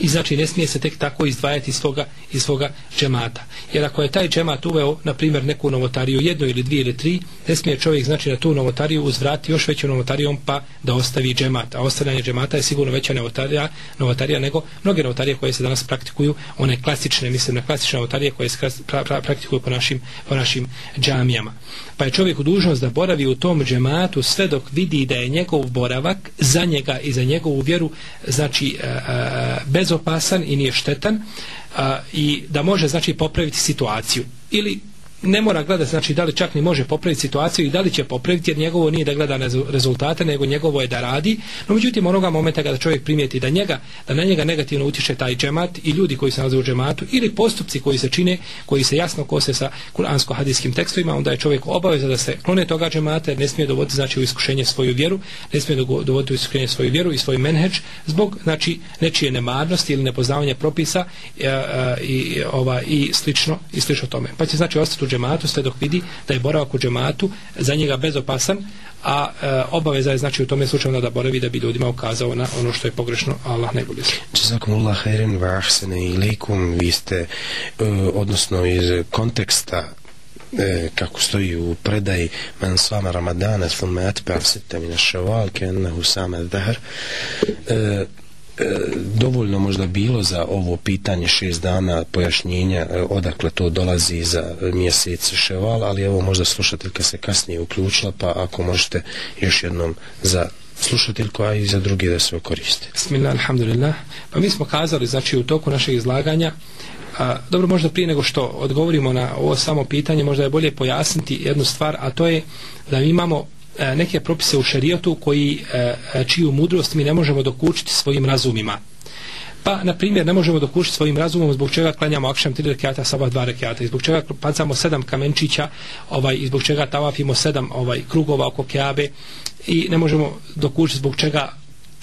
i znači ne smije se tek tako izdvajati iz svoga, iz svoga džemata. Jer ako je taj džemat uveo, na primjer, neku novotariju, jednu ili dvije ili tri, ne smije čovjek znači na tu novotariju uzvrati još veću novotarijom pa da ostavi džemat. A ostavljanje džemata je sigurno veća novotarija, novotarija nego mnoge novotarije koje se danas praktikuju, one klasične, mislim na klasične novotarije koje se pra, pra, praktikuju po našim, po našim džamijama. Pa je čovjek dužnost da boravi u tom džematu sve dok vidi da je njegov boravak za njega i za njegovu vjeru znači a, bezopasan i nije štetan a, i da može znači popraviti situaciju. Ili ne mora gledati znači da li čak ni može popraviti situaciju i da li će popraviti jer njegovo nije da gleda rezultate nego njegovo je da radi. No međutim onoga momenta kada čovjek primijeti da njega da na njega negativno utiče taj džemat i ljudi koji se nalaze u džematu ili postupci koji se čine koji se jasno kose sa kuransko-hadijskim tekstovima onda je čovjek obaveza da se klone toga džemata jer ne smije dovoditi znači u iskušenje svoju vjeru ne smije dovoditi u iskušenje svoju vjeru i svoj menheđ zbog znači nečije nemarnosti ili nepoznavanje propisa i, i, ova, i slično i slično tome. Pa će znači ostati u džematu sve dok vidi da je boravak u džematu za njega bezopasan a e, obaveza je znači u tome slučaju da boravi da bi ljudima ukazao na ono što je pogrešno Allah najbolje zna. Jazakumullah khairan wa ahsana ilaykum. Vi ste e, odnosno iz konteksta e, kako stoji u predaji man sama ramadana thumma atba sitta min ash-shawal kanahu sama dahr E, E, dovoljno možda bilo za ovo pitanje šest dana pojašnjenja e, odakle to dolazi za mjesec ševal, ali evo možda slušateljka se kasnije uključila, pa ako možete još jednom za slušateljku, a i za drugi da se koriste. Bismillah, alhamdulillah. Pa mi smo kazali, znači, u toku našeg izlaganja, a, dobro, možda prije nego što odgovorimo na ovo samo pitanje, možda je bolje pojasniti jednu stvar, a to je da mi imamo E, neke propise u šarijetu koji e, čiju mudrost mi ne možemo dokučiti svojim razumima. Pa, na primjer, ne možemo dokučiti svojim razumom zbog čega klanjamo akšam tri rekiata, sabah dva rekiata, zbog čega pacamo sedam kamenčića, ovaj, zbog čega tavafimo sedam ovaj, krugova oko keabe i ne možemo dokučiti zbog čega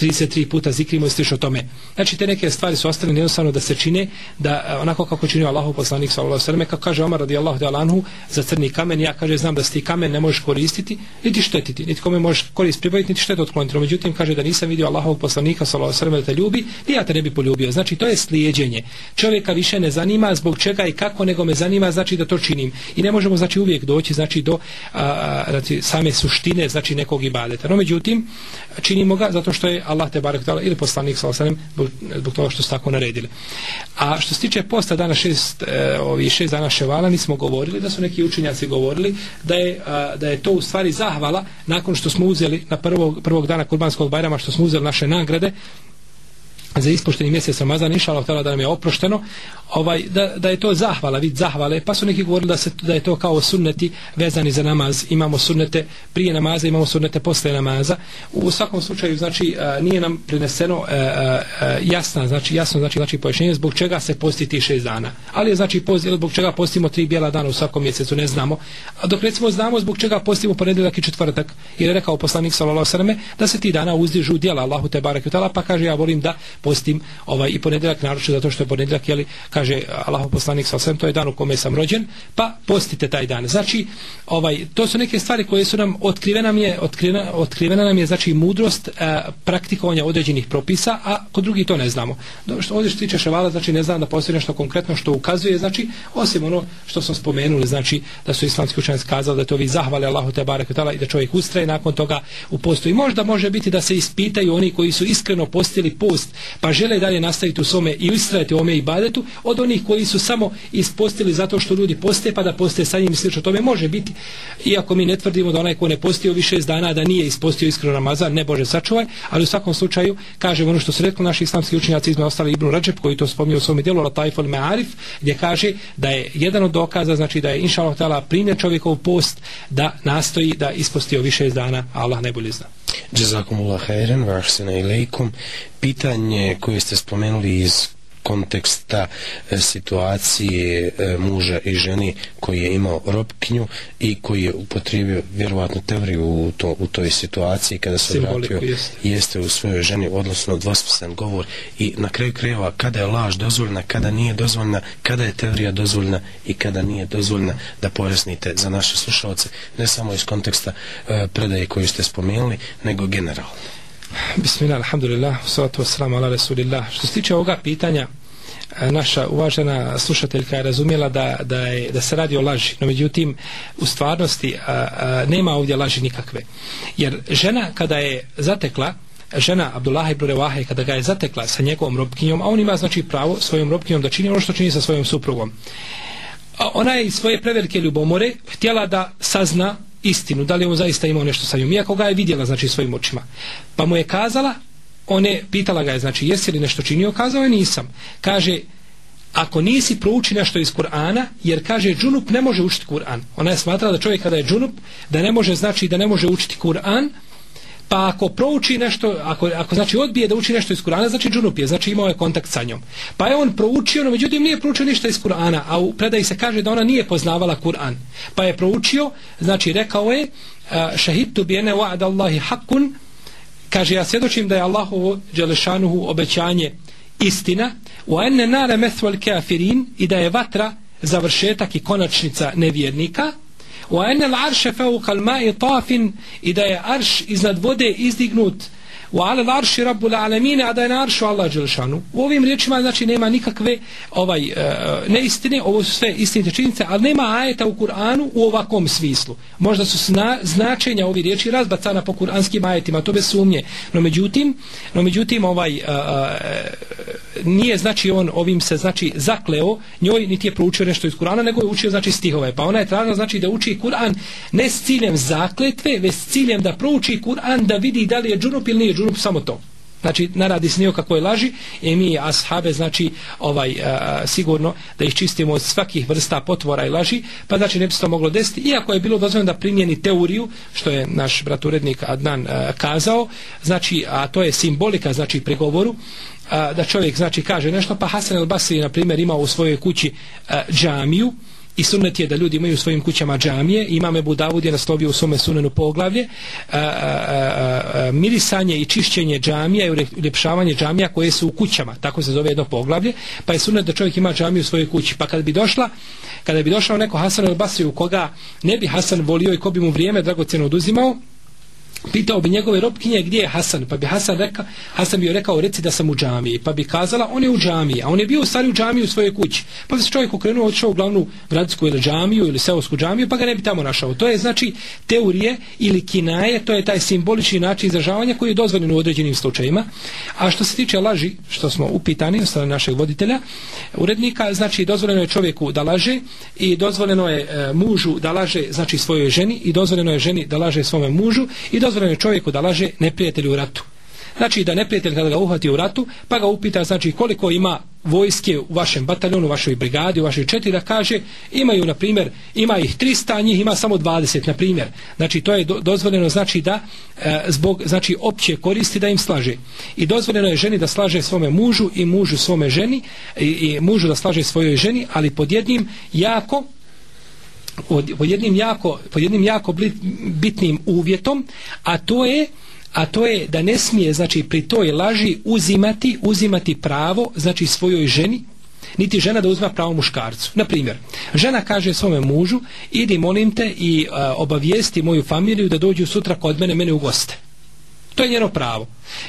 33 puta zikrimo i slično tome. Znači te neke stvari su ostale jednostavno da se čine da e, onako kako činio Allahov poslanik sallallahu alejhi ve kako kaže Omar radijallahu ta'ala anhu za crni kamen ja kaže znam da ti kamen ne možeš koristiti niti štetiti niti kome možeš koristiti pribaviti niti štetu otkloniti međutim kaže da nisam vidio Allahov poslanika sallallahu alejhi ve da te ljubi ni ja te ne bi poljubio. Znači to je slijedeње čovjeka više ne zanima zbog čega i kako nego me zanima znači da to činim. I ne možemo znači uvijek doći znači do a, a, znači, same suštine znači nekog ibadeta. No međutim činimo ga zato što je Allah te barek tala ili poslanik sa osanem zbog toga što su tako naredili. A što se tiče posta dana šest, e, ovi šest dana ševala, mi smo govorili da su neki učenjaci govorili da je, a, da je to u stvari zahvala nakon što smo uzeli na prvog, prvog dana kurbanskog bajrama što smo uzeli naše nagrade za ispušteni mjesec Ramazan inšalav tada da nam je oprošteno. Ovaj, da, da je to zahvala, vid zahvale pa su neki govorili da, se, da je to kao sunneti vezani za namaz. Imamo sunnete prije namaza, imamo sunnete posle namaza. U svakom slučaju znači e, nije nam prineseno e, e, jasna, znači jasno znači, znači pojašnjenje zbog čega se posti ti šest dana. Ali je znači post, zbog čega postimo tri bijela dana u svakom mjesecu, ne znamo. A dok recimo znamo zbog čega postimo ponedjeljak i četvrtak jer je rekao poslanik sallallahu sallam da se ti dana uzdižu djela Allahu te barek pa kaže ja volim da postim ovaj i ponedjeljak naročito zato što je ponedjeljak je li kaže Allahu poslanik sa osam to je dan u kome sam rođen pa postite taj dan. Znači ovaj to su neke stvari koje su nam otkrivena nam je otkrivena, otkrivena nam je znači mudrost e, praktikovanja određenih propisa a kod drugih to ne znamo. Do, što ovdje što tiče ševala znači ne znam da postoji nešto konkretno što ukazuje znači osim ono što smo spomenuli znači da su islamski učenjaci kazali da to vi zahvale Allahu te barek i da čovjek ustraje nakon toga u postu. I možda može biti da se ispitaju oni koji su iskreno postili post pa žele dalje nastaviti u svome i ustrajati u ome ibadetu od onih koji su samo ispostili zato što ljudi poste pa da poste sa njim i slično. Tome može biti iako mi ne tvrdimo da onaj ko ne postio više dana da nije ispostio iskreno Ramazan ne Bože sačuvaj ali u svakom slučaju kažem ono što su rekli naši islamski učenjaci izme ostali Ibn Rajab koji to spomnio u svom djelu Lataiful Me'arif gdje kaže da je jedan od dokaza znači da je inša Allah primjer čovjekov post da nastoji da ispostio više dana Allah najbolje zna. Jazakumullah khairan wa ahsana ilaykum. Pitanje koje ste spomenuli iz konteksta e, situacije e, muža i ženi koji je imao robkinju i koji je upotrijebio vjerovatno teoriju u, to, u toj situaciji kada se vratio. jeste. jeste u svojoj ženi odnosno dvosmislen govor. I na kraju krajeva kada je laž dozvoljena kada nije dozvoljena kada je teorija dozvoljena i kada nije dozvoljena da pojasnite za naše slušalce ne samo iz konteksta uh, predaje koju ste spomenuli nego generalno Bismillah, alhamdulillah, salatu wassalamu ala rasulillah. Što se tiče ovoga pitanja, naša uvažena slušateljka je razumjela da, da, je, da se radi o laži. No, međutim, u stvarnosti a, a, nema ovdje laži nikakve. Jer žena kada je zatekla, žena Abdullah ibn Rewahe kada ga je zatekla sa njegovom robkinjom, a on ima znači pravo svojom robkinjom da čini ono što čini sa svojom suprugom. A ona je iz svoje prevelike ljubomore htjela da sazna istinu, da li on zaista imao nešto sa njom, iako ga je vidjela, znači, svojim očima. Pa mu je kazala, one, pitala ga je, znači, jesi li nešto činio, kazao je, nisam. Kaže, ako nisi prouči nešto iz Kur'ana, jer kaže, džunup ne može učiti Kur'an. Ona je smatrala da čovjek kada je džunup, da ne može, znači, da ne može učiti Kur'an, pa ako prouči nešto, ako, ako znači odbije da uči nešto iz Kur'ana, znači džunup je, znači imao je kontakt sa njom. Pa je on proučio, no međutim nije proučio ništa iz Kur'ana, a u predaji se kaže da ona nije poznavala Kur'an. Pa je proučio, znači rekao je, šahidtu bi ene Allahi hakun, kaže ja svjedočim da je Allahovo dželešanuhu obećanje istina, u enne nare methval kafirin i da je vatra završetak i konačnica nevjernika, وأن العرش فوق الماء طاف al-ma'i tafin i da je arš iznad vode izdignut wa ala arshi rabbul alamin a da je na aršu Allah dželšanu u ovim riječima znači nema nikakve ovaj e, neistine. Ovo su sve istinite činjenice ali nema ajeta u Kur'anu u ovakvom smislu. Možda su sna, značenja ovih riječi razbacana po kuranskim ajetima to bez sumnje. No međutim no međutim ovaj uh, uh, nije znači on ovim se znači zakleo njoj niti je proučio nešto iz Kur'ana nego je učio znači stihove. Pa ona je tražila znači da uči Kur'an ne s ciljem zakletve već s ciljem da prouči Kur'an da vidi da li je džunup ili nije džunup samo to. Znači naradi se nije kakvoj laži i mi ashabe znači ovaj a, sigurno da ih čistimo od svakih vrsta potvora i laži pa znači ne bi se to moglo desiti iako je bilo dozvoljeno da primjeni teoriju što je naš brat urednik Adnan a, kazao znači a to je simbolika znači pregovoru a, da čovjek znači kaže nešto pa Hasan el Basri na primjer imao u svojoj kući a, džamiju i sunnet je da ljudi imaju u svojim kućama džamije. Imam Ebu Davud je naslovio u svome sunenu poglavlje a, a, a, a, mirisanje i čišćenje džamija i uljepšavanje džamija koje su u kućama. Tako se zove jedno poglavlje. Pa je sunnet da čovjek ima džamiju u svojoj kući. Pa kad bi došla kada bi došao neko Hasan al Basri u koga ne bi Hasan volio i ko bi mu vrijeme dragocjeno oduzimao pitao bi njegove robkinje gdje je Hasan pa bi Hasan rekao Hasan bi joj rekao reci da sam u džamiji. Pa bi kazala on je u džamiji a on je bio u stari u džamiji u svojoj kući. Pa bi se čovjek okrenuo otišao u glavnu gradsku ili džamiju ili seosku džamiju pa ga ne bi tamo našao. To je znači teorije ili kinaje to je taj simbolični način izražavanja koji je dozvoljen u određenim slučajima a što se tiče laži što smo upitani od strane našeg voditelja urednika znači dozvoljeno je čovjeku da laže i dozvoljeno je e, mužu da laže znači svojoj ženi i dozvoljeno je ženi da laže svome mužu i dozvoljeno je čovjeku da laže neprijatelju u ratu. znači da neprijatelj kada ga uhvati u ratu, pa ga upita znači koliko ima vojske u vašem bataljonu, u vašoj brigadi, u vašoj četiri, da kaže imaju, na primjer, ima ih 300, a njih ima samo 20, na primjer. Znači, to je do, dozvoljeno, znači da e, zbog, znači, opće koristi da im slaže. I dozvoljeno je ženi da slaže svome mužu i mužu svome ženi i, i mužu da slaže svojoj ženi, ali pod jednim jako pod jednim jako, pod jednim jako bitnim uvjetom, a to je a to je da ne smije znači pri toj laži uzimati uzimati pravo znači svojoj ženi niti žena da uzma pravo muškarcu. Na primjer, žena kaže svome mužu, idi molim te i a, obavijesti moju familiju da dođu sutra kod mene, mene u goste. To je njeno pravo.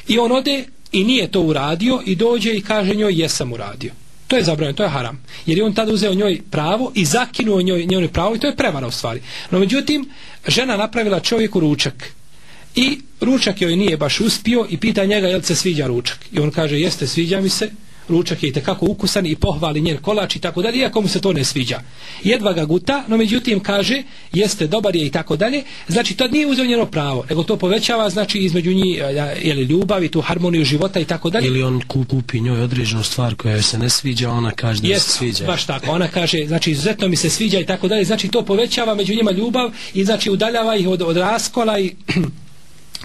I on ode i nije to uradio i dođe i kaže njoj jesam uradio. To je zabranjeno, to je haram. Jer je on tada uzeo njoj pravo i zakinuo njoj, njoj pravo i to je prevara u stvari. No međutim, žena napravila čovjeku ručak I ručak joj nije baš uspio i pita njega jel se sviđa ručak. I on kaže jeste sviđa mi se, ručak je i tekako ukusan i pohvali njen kolač i tako dalje, iako mu se to ne sviđa. Jedva ga guta, no međutim kaže jeste dobar je i tako dalje, znači to nije uzeo njeno pravo, nego to povećava znači između njih je li ljubav i tu harmoniju života i tako dalje. Ili on kupi njoj određenu stvar koja se ne sviđa, ona kaže da Jest, se sviđa. Baš tako, ona kaže znači izuzetno mi se sviđa i tako dalje, znači to povećava među njima ljubav i znači udaljava ih od, od raskola i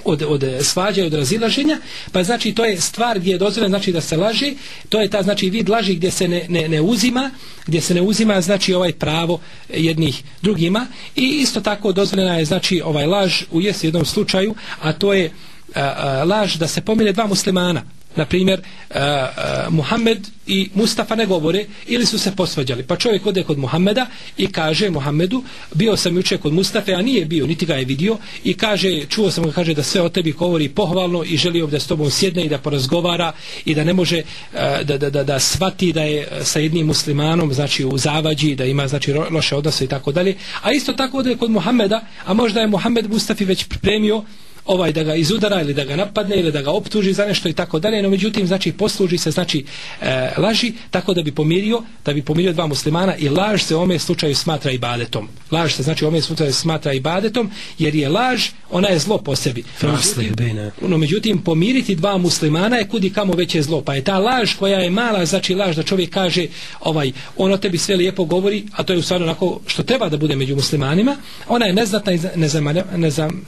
od, od svađa i od razilaženja, pa znači to je stvar gdje je dozvoljeno znači da se laže, to je ta znači vid laži gdje se ne, ne, ne uzima, gdje se ne uzima znači ovaj pravo jednih drugima i isto tako dozvoljena je znači ovaj laž u jes jednom slučaju, a to je a, a, laž da se pomire dva muslimana, na primjer uh, uh, Muhammed i Mustafa ne govore ili su se posvađali. Pa čovjek ode kod Muhammeda i kaže Muhammedu bio sam juče kod Mustafe a nije bio niti ga je vidio. I kaže čuo sam ga kaže da sve o tebi govori pohvalno i želio da s tobom sjedne i da porazgovara i da ne može uh, da, da, da, da svati da je sa jednim muslimanom znači u zavađi da ima znači loše odnose i tako dalje. A isto tako ode kod Muhammeda a možda je Muhammed Mustafi već pripremio ovaj da ga izudara ili da ga napadne ili da ga optuži za nešto i tako dalje, no međutim znači posluži se znači e, laži tako da bi pomirio, da bi pomirio dva muslimana i laž se u ome slučaju smatra ibadetom. Laž se znači u ome slučaju smatra ibadetom jer je laž, ona je zlo po sebi. No međutim, no međutim pomiriti dva muslimana je kudi kamo veće zlo, pa je ta laž koja je mala, znači laž da čovjek kaže ovaj on o tebi sve lijepo govori, a to je u stvari onako što treba da bude među muslimanima, ona je neznatna i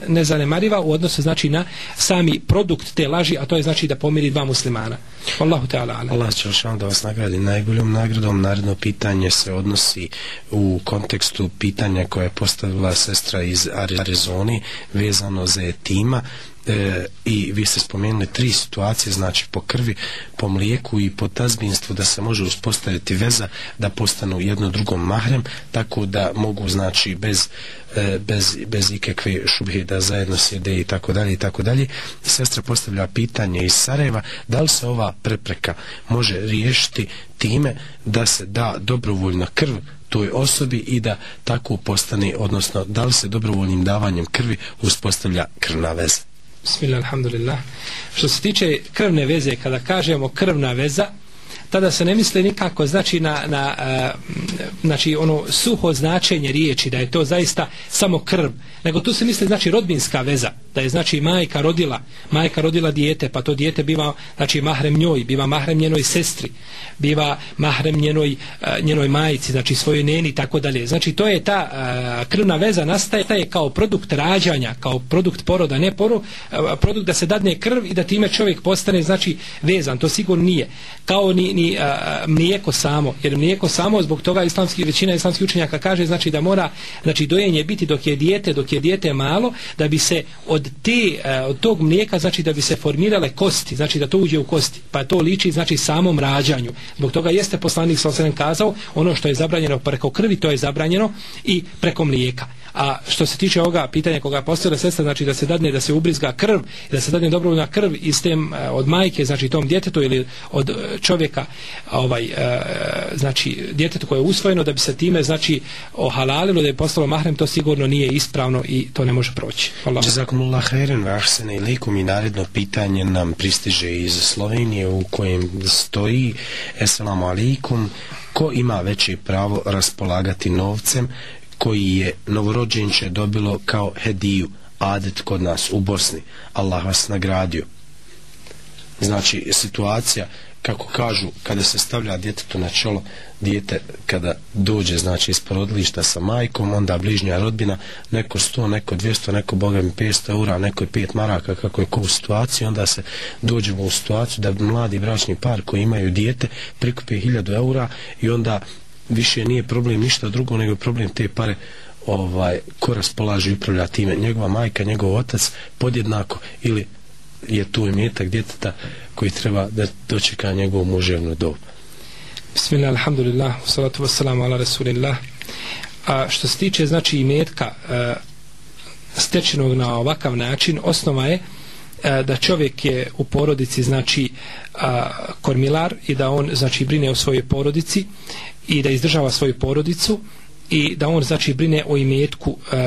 nezanemariva u odnosu odnose znači na sami produkt te laži, a to je znači da pomiri dva muslimana. Allahu Teala ala. Allah će vam da vas nagradi najboljom nagradom. Naredno pitanje se odnosi u kontekstu pitanja koje je postavila sestra iz Arizoni vezano za etima e, i vi ste spomenuli tri situacije, znači po krvi, po mlijeku i po tazbinstvu da se može uspostaviti veza da postanu jedno drugom mahrem, tako da mogu znači bez, e, bez, bez ikakve šubhe da zajedno sjede i tako dalje i tako dalje. Sestra postavlja pitanje iz Sarajeva, da li se ova prepreka može riješiti time da se da dobrovoljna krv toj osobi i da tako postane, odnosno da li se dobrovoljnim davanjem krvi uspostavlja krvna veza. Bismillah, alhamdulillah. Što se tiče krvne veze, kada kažemo krvna veza, tada se ne misli nikako znači na, na a, znači ono suho značenje riječi da je to zaista samo krv nego tu se misli znači rodbinska veza da je znači majka rodila majka rodila dijete pa to dijete biva znači mahrem njoj biva mahrem njenoj sestri biva mahrem njenoj a, njenoj majici znači svojoj neni tako dalje. Znači to je ta a, krvna veza nastaje ta je kao produkt rađanja kao produkt poroda ne poru a, produkt da se dadne krv i da time čovjek postane znači vezan to sigurno nije. Kao ni, ni a, mlijeko samo jer mlijeko samo zbog toga islamski većina islamskih učenjaka kaže znači da mora znači dojenje biti dok je dijete dok je dijete malo da bi se od te a, od tog mlijeka znači da bi se formirale kosti znači da to uđe u kosti. Pa to liči znači samom rađanju. Zbog toga jeste poslanik sallallahu kazao ono što je zabranjeno preko krvi to je zabranjeno i preko mlijeka. A što se tiče ovoga pitanja koga postavila sestra, znači da se dadne, da se ubrizga krv, da se dadne dobrovoljna krv iz tem, e, od majke, znači tom djetetu ili od e, čovjeka, ovaj, e, znači djetetu koje je usvojeno, da bi se time, znači, ohalalilo, da je postalo mahrem, to sigurno nije ispravno i to ne može proći. Allah. Jazakumullah khairan wa ahsana ilaykum i naredno pitanje nam pristiže iz Slovenije u kojem stoji Assalamu alaikum ko ima veće pravo raspolagati novcem koji je novorođenče dobilo kao hediju adet kod nas u Bosni. Allah vas nagradio. znači situacija kako kažu kada se stavlja djetetu na čelo dijete kada dođe znači iz porodilišta sa majkom onda bližnja rodbina neko 100, neko 200, neko boga mi 500 eura neko je 5 maraka kako je ko u situaciji onda se dođemo u situaciju da mladi bračni par koji imaju dijete prikupe 1000 eura i onda više nije problem ništa drugo nego problem te pare ovaj ko raspolaže i upravlja time njegova majka, njegov otac podjednako ili je tu imetak djeteta koji treba da dočeka njegovu muževnu dobu. Bismillah, alhamdulillah, salatu wassalamu ala rasulillah. A što se tiče znači imetka e, stečenog na ovakav način, osnova je e, da čovjek je u porodici znači a, kormilar i da on znači brine o svojoj porodici i da izdržava svoju porodicu i da on znači brine o imetku uh, uh,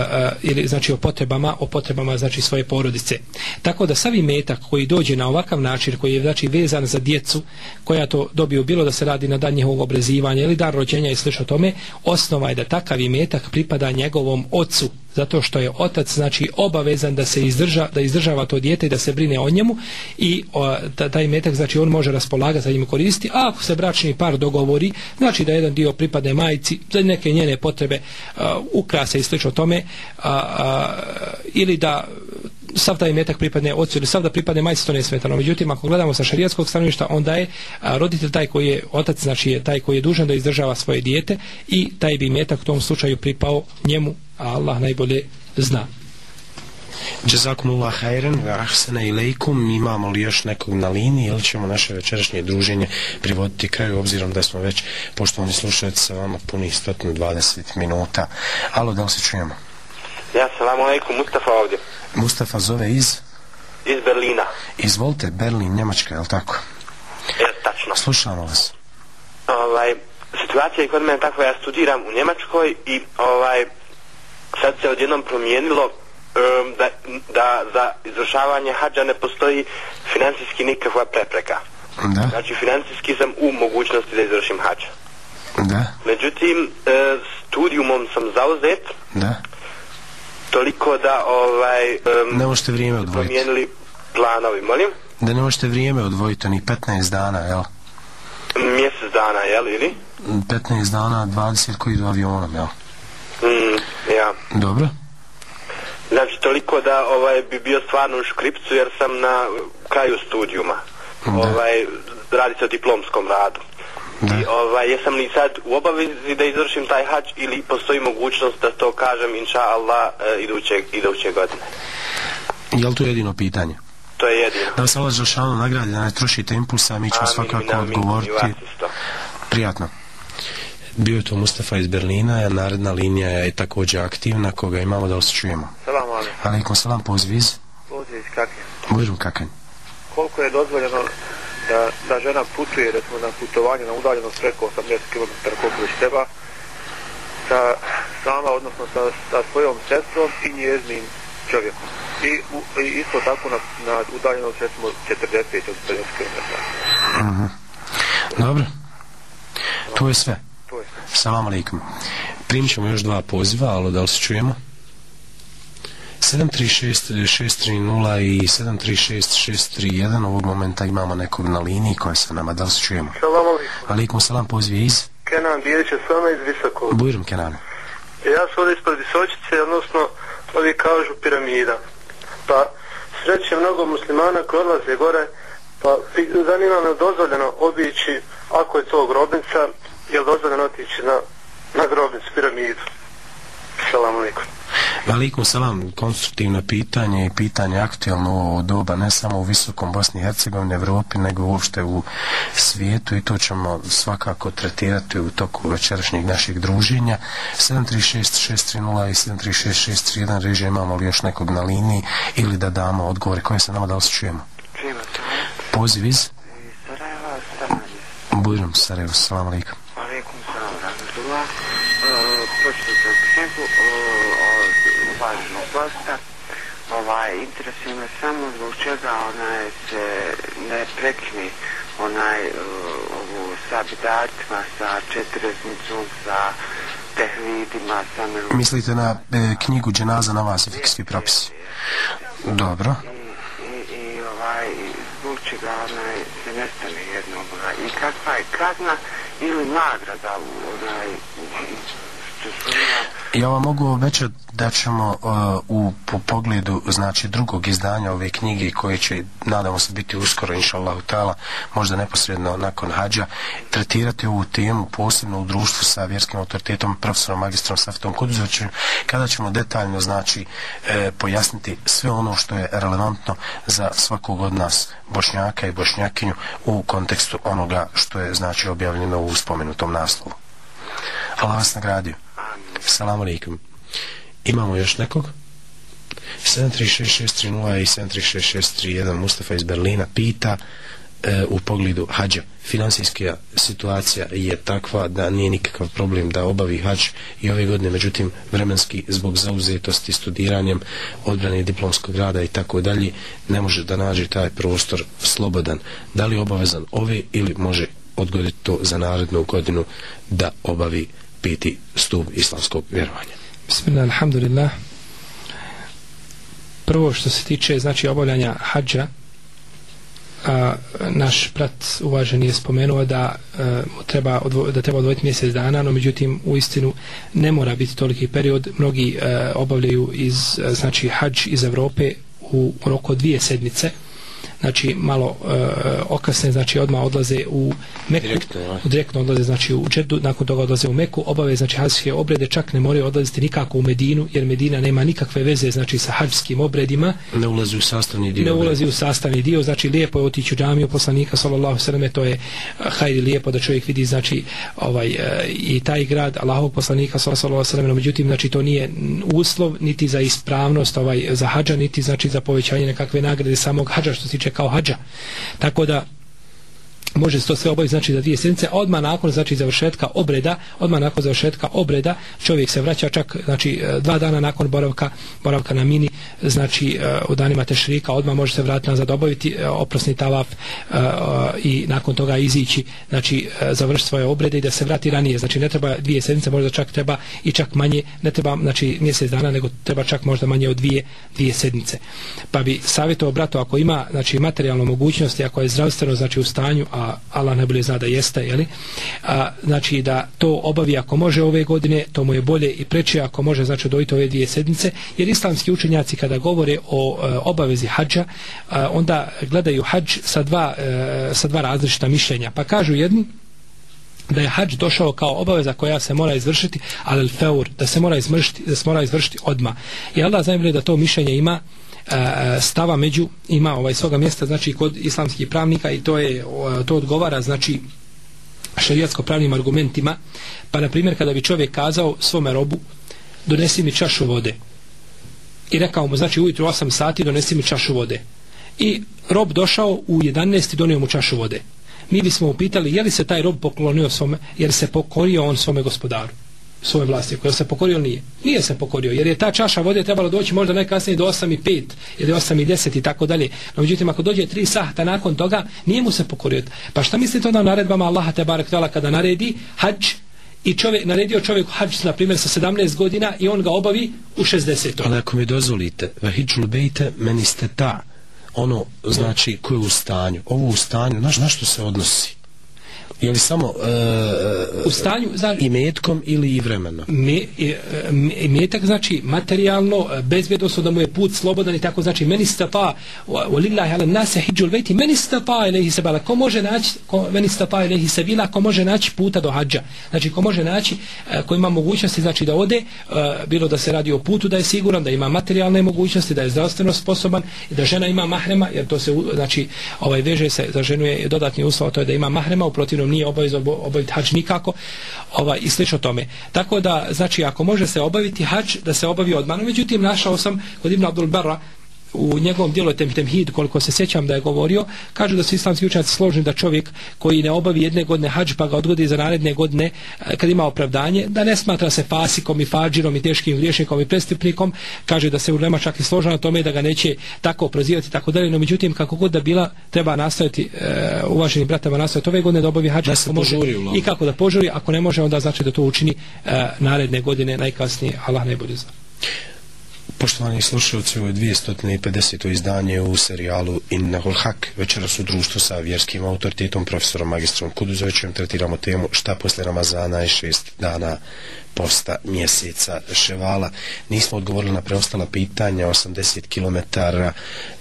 ili znači o potrebama o potrebama znači svoje porodice. Tako da sav imetak koji dođe na ovakav način koji je znači vezan za djecu koja to dobiju bilo da se radi na dan njihovog obrezivanja ili dan rođenja i slično tome osnova je da takav imetak pripada njegovom ocu zato što je otac znači obavezan da se izdrža da izdržava to dijete i da se brine o njemu i o, taj metak znači on može raspolagati sa njim koristiti a ako se bračni par dogovori znači da jedan dio pripadne majci za neke njene potrebe a, ukrase i slično tome a, a, ili da sav taj metak pripadne ocu ili sav da pripadne majci to ne smetano međutim ako gledamo sa šarijatskog stanovišta onda je a, roditelj taj koji je otac znači je taj koji je dužan da izdržava svoje dijete i taj bi metak u tom slučaju pripao njemu a Allah najbolje zna. Jazakumullah hajren, ahsana ilaikum, imamo li još nekog na liniji ili ćemo naše večerašnje druženje privoditi kraju, obzirom da smo već poštovani slušalci sa vama puni 120 minuta. Alo, da li se čujemo? Ja, salamu alaikum, Mustafa ovdje. Mustafa zove iz? Iz Berlina. Izvolite, Berlin, Njemačka, je li tako? Je, tačno. Slušamo vas. Ovaj, situacija je kod mene takva, ja studiram u Njemačkoj i ovaj, sad se odjednom promijenilo um, da, da za izvršavanje hađa ne postoji financijski nikakva prepreka. Da. Znači, financijski sam u mogućnosti da izvršim hađa. Da. Međutim, e, studijumom sam zauzet Da. Toliko da ovaj um, Ne možete vrijeme odvojiti. promijenili planovi, molim? Da ne možete vrijeme odvojiti, ni 15 dana, jel? Mjesec dana, jel, ili? 15 dana, 20 koji idu avionom, jel? Mm, ja. Dobro. Znači, toliko da ovaj bi bio stvarno u škripcu jer sam na kraju studijuma. Da. Ovaj, radi se o diplomskom radu. Da. I ovaj, jesam li sad u obavezi da izvršim taj hađ ili postoji mogućnost da to kažem inša Allah iduće, iduće godine? Je li to jedino pitanje? To je jedino. Da vas Allah Želšanu nagradi, da ne trošite impulsa, mi ćemo Amin, svakako amin, odgovoriti. Prijatno. Bio je to Mustafa iz Berlina, naredna linija je također aktivna, koga imamo da osjećujemo. Salam Alaikum salam, poziv iz poziv iz. Bujrum Kakanj. Koliko je dozvoljeno da, da žena putuje, recimo na putovanje na udaljenost preko 80 km koliko već treba, sa sama, odnosno sa, sa svojom sestrom i njeznim čovjekom. I, u, i isto tako na, na udaljenost recimo 40 od 50 km. Mhm. Dobro. To je sve. To je sve. Salam alaikum. Primit ćemo još dva poziva, ali da li se čujemo? 736-630 i 736-631 ovog momenta imamo nekog na liniji koja sa nama, da li se čujemo? Salam alaikum. Alaikum salam, poziv je iz Kenan Bilić je sama iz Visokog. Bujrum Kenan. Ja sam ovdje ispod Visočice, odnosno ovi kažu piramida. Pa sreće mnogo muslimana koji odlaze gore, pa zanima me dozvoljeno obići, ako je to grobnica, je li dozvoljeno otići na, na grobnicu, piramidu. Salam alaikum. Velikom salam, konstruktivno pitanje i pitanje aktualno u ovo doba, ne samo u visokom Bosni i Hercegovini, Evropi, nego uopšte u svijetu i to ćemo svakako tretirati u toku večerašnjeg našeg druženja. 736-630 i 736-631 reže imamo li još nekog na liniji ili da damo odgovore koje se nama da osjećujemo. Poziv iz Sarajeva, Stananje. Bujrum, Sarajevo, salam alaikum. Alaikum salam, rahmatullah. E, Počeo sam knigu uh, gosta. Ovaj, interesuje me samo zbog čega onaj se ne prekine onaj uh, ovu sa bidatima, sa četireznicom, sa tehlidima, sa melodijom. Mislite na e, knjigu Dženaza na vas, fikski propisi? Dobro. I, i, i ovaj, zbog čega onaj, se nestane jednog onaj, i kakva je kazna ili nagrada onaj, Ja vam mogu obećati da ćemo uh, u po pogledu znači drugog izdanja ove knjige koje će nadamo se biti uskoro inshallah ta'ala možda neposredno nakon hađa tretirati ovu temu posebno u društvu sa vjerskim autoritetom profesorom magistrom Safetom Kuduzovićem kada ćemo detaljno znači e, pojasniti sve ono što je relevantno za svakog od nas bošnjaka i bošnjakinju u kontekstu onoga što je znači objavljeno u spomenutom naslovu. Allah vas nagradio. Salam alaikum. Imamo još nekog? 736630 i 736631 Mustafa iz Berlina pita e, u pogledu hađa. Finansijska situacija je takva da nije nikakav problem da obavi hađ i ove godine, međutim, vremenski zbog zauzetosti studiranjem, odbrane diplomskog rada i tako dalje, ne može da nađe taj prostor slobodan. Da li obavezan ove ili može odgoditi to za narednu godinu da obavi? Peti stup islamskog vjerovanja. Bismillah, alhamdulillah. Prvo što se tiče znači obavljanja hađa, a, naš brat uvaženi je spomenuo da e, a, treba odvo, da treba odvojiti mjesec dana, no međutim u istinu ne mora biti toliki period. Mnogi a, obavljaju iz a, znači hađ iz Evrope u, u roku dvije sedmice znači malo uh, okasne, znači odma odlaze u Meku, direktno, ja. direktno odlaze znači u Džedu, nakon toga odlaze u Meku, obave znači hađske obrede, čak ne moraju odlaziti nikako u Medinu, jer Medina nema nikakve veze znači sa hađskim obredima. Ne ulazi u sastavni dio. Ne ulazi u sastavni dio, znači lijepo je otići u džamiju poslanika sallallahu sallam, to je hajde lijepo da čovjek vidi znači ovaj uh, i taj grad Allahov poslanika sallallahu sallam, no međutim znači to nije uslov niti za ispravnost ovaj za hađa, niti znači za povećanje nekakve nagrade samog hađa što se tiče kao hađa. Tako da može se to sve obaviti znači za dvije sedmice odmah nakon znači završetka obreda odmah nakon završetka obreda čovjek se vraća čak znači e, dva dana nakon boravka boravka na mini znači e, u danima tešrika odmah može se vratiti nazad obaviti e, oprosni tavaf i nakon toga izići znači završiti svoje obrede i da se vrati ranije. Znači ne treba dvije sedmice možda čak treba i čak manje ne treba znači mjesec dana nego treba čak možda manje od dvije dvije sedmice pa bi savjetovao brato ako ima znači materijalnu mogućnosti ako je zdravstveno znači u stanju a Allah najbolje zna da jeste, jeli? A, znači da to obavi ako može ove godine, to mu je bolje i preče ako može, znači dojiti ove dvije sedmice, jer islamski učenjaci kada govore o e, obavezi hađa, a, onda gledaju hađ sa dva, e, sa dva različita mišljenja, pa kažu jedni, da je hađ došao kao obaveza koja se mora izvršiti, ali feur, da se mora izvršiti, da se mora izvršiti odma. I Allah znajbolje da to mišljenje ima E, stava među ima ovaj svoga mjesta znači kod islamskih pravnika i to je to odgovara znači šerijatsko pravnim argumentima. Pa na primjer kada bi čovjek kazao svome robu donesi mi čašu vode. I rekao mu znači ujutro 8 sati donesi mi čašu vode. I rob došao u 11 i donio mu čašu vode. Mi bismo upitali je li se taj rob poklonio svome jer se pokorio on svome gospodaru? Svoje vlasti, koja se pokorio nije. Nije se pokorio, jer je ta čaša vode trebala doći možda najkasnije do 8 i 5, ili 8 i 10 i tako dalje. No, međutim, ako dođe 3 sahta nakon toga, nije mu se pokorio. Pa šta mislite onda o naredbama Allaha te barek tala kada naredi hađ i čovjek, naredio čovjeku hađ, na primjer, sa 17 godina i on ga obavi u 60. Ali ako mi dozvolite, vahidžul bejte, meni ste ta, ono, znači, ko je u stanju, ovo u stanju, znaš, na što se odnosi? Je li samo uh, u stanju za i metkom ili i vremeno? Me, e, metak znači materijalno bezbjednosno da mu je put slobodan i tako znači meni stapa walillahi ala nas hijjul bayti meni stapa ilayhi sabila. Ko može naći ko meni stapa ilayhi sabila ko može naći puta do hadža znači ko može naći ko ima mogućnosti znači da ode bilo da se radi o putu da je siguran da ima materijalne mogućnosti da je zdravstveno sposoban i da žena ima mahrema jer to se znači ovaj veže se za ženu je dodatni uslov to je da ima mahrema u protivnom nije obavezno obaviti hađ nikako ovaj, i slično tome. Tako da, znači, ako može se obaviti hađ, da se obavi odmah. Međutim, našao sam kod Ibn Abdul Barra, u njegovom dijelu tem temhid koliko se sećam da je govorio kaže da su islamski učenjaci složni da čovjek koji ne obavi jedne godine hadž pa ga odgodi za naredne godine e, kad ima opravdanje da ne smatra se fasikom i fađirom i teškim griješnikom i prestupnikom kaže da se u nema čak i složno na tome da ga neće tako prozivati tako dalje. No međutim kako god da bila treba nastaviti e, uvaženi bratama nastaviti ove godine da obavi hadž da se požuri i kako da požuri ako ne može onda znači da to učini e, naredne godine najkasnije Allah ne bude zna Poštovani slušalci, ovo je 250. izdanje u serijalu Innahul Hak. Večeras u društvu sa vjerskim autoritetom, profesorom magistrom Kuduzovićem. Tretiramo temu šta posle Ramazana je šest dana posta mjeseca ševala. Nismo odgovorili na preostala pitanja. 80 km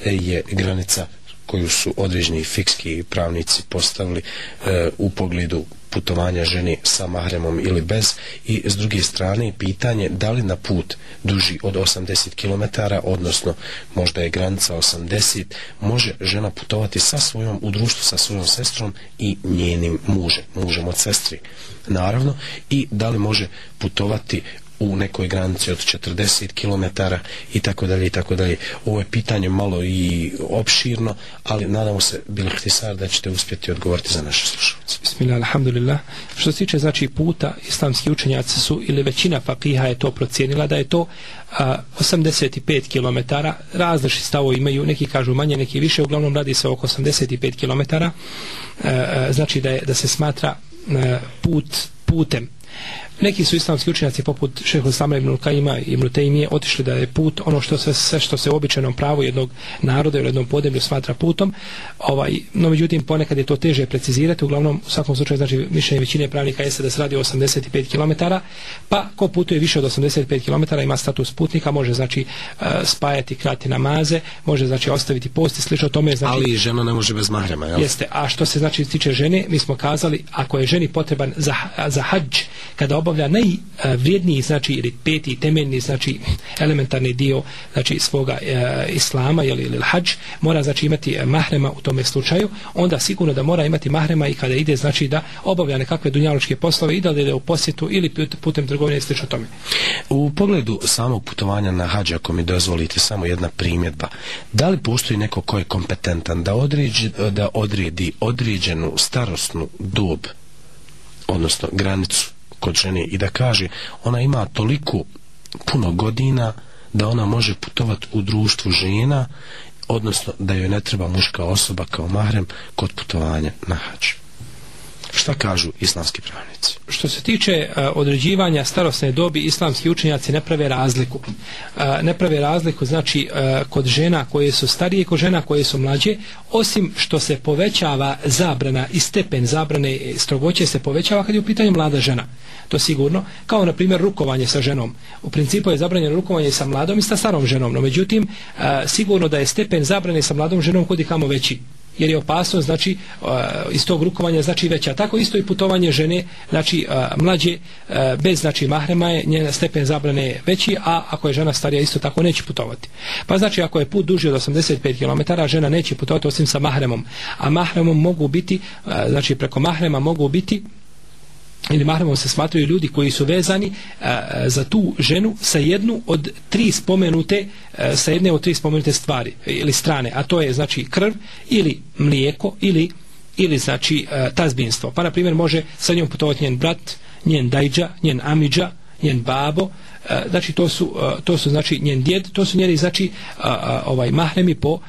je granica koju su određeni fikski pravnici postavili e, u pogledu putovanja žene sa mahremom ili bez. I s druge strane pitanje da li na put duži od 80 km odnosno možda je granica 80 može žena putovati sa svojom u društvu sa svojom sestrom i njenim mužem mužem od sestri. Naravno i da li može putovati u nekoj granici od 40 km i tako dalje i tako dalje. Ovo je pitanje malo i opširno, ali nadamo se Bilhtisar da ćete uspjeti odgovoriti za naše slušalce. Bismillah, alhamdulillah. Što se tiče znači puta, islamski učenjaci su ili većina fakiha je to procijenila da je to a, 85 km različiti stavo imaju, neki kažu manje, neki više, uglavnom radi se oko 85 km a, a, znači da, je, da se smatra a, put putem neki su islamski učenjaci poput šehu Sama ibn Kajima i ibn Tejmije otišli da je put ono što se, sve što se u običajnom pravu jednog naroda ili jednom podneblju smatra putom. Ovaj, no međutim ponekad je to teže precizirati. Uglavnom u svakom slučaju znači mišljenje većine pravnika jeste da se radi o 85 km pa ko putuje više od 85 km ima status putnika može znači uh, spajati krati namaze može znači ostaviti post i slično tome znači, ali žena ne može bez mahrema jel? jeste. A što se znači tiče žene mi smo kazali ako je ženi potreban za, za hađ kada obavlja najvrijedniji znači ili peti temeljni znači elementarni dio znači svoga e, islama ili, ili hađ mora znači imati mahrema u tome slučaju. Onda sigurno da mora imati mahrema i kada ide znači da obavlja nekakve dunjaločke poslove i da ide u posjetu ili putem trgovine i slično tome. U pogledu samog putovanja na hađ ako mi dozvolite samo jedna primjedba. Da li postoji neko ko je kompetentan da, određi, da odredi određenu starostnu dob odnosno granicu? Kod žene i da kaže ona ima toliko puno godina da ona može putovati u društvu žena odnosno da joj ne treba muška osoba kao mahrem kod putovanja na hađu. Šta kažu islamski pravnici? Što se tiče uh, određivanja starosne dobi, islamski učenjaci ne prave razliku. Uh, ne prave razliku, znači, uh, kod žena koje su starije i kod žena koje su mlađe, osim što se povećava zabrana i stepen zabrane strogoće se povećava kad je u pitanju mlada žena. To sigurno. Kao, na primjer, rukovanje sa ženom. U principu je zabranjeno rukovanje sa mladom i sa starom ženom. No, međutim, a, sigurno da je stepen zabrane sa mladom ženom kod i kamo veći jer je opasnost znači e, iz tog rukovanja znači veća tako isto i putovanje žene znači e, mlađe bez znači mahrema je njen stepen zabrane je veći a ako je žena starija isto tako neće putovati pa znači ako je put duži od 85 km žena neće putovati osim sa mahremom a mahremom mogu biti znači preko mahrema mogu biti ili mahremom se smatraju ljudi koji su vezani a, za tu ženu sa jednu od tri spomenute a, sa jedne od tri spomenute stvari ili strane, a to je znači krv ili mlijeko ili ili znači a, tazbinstvo. Pa na primjer može sa njom putovati njen brat, njen dajđa, njen amidža, njen babo, a, znači to su, a, to su znači njen djed, to su njeni znači a, a, ovaj mahremi po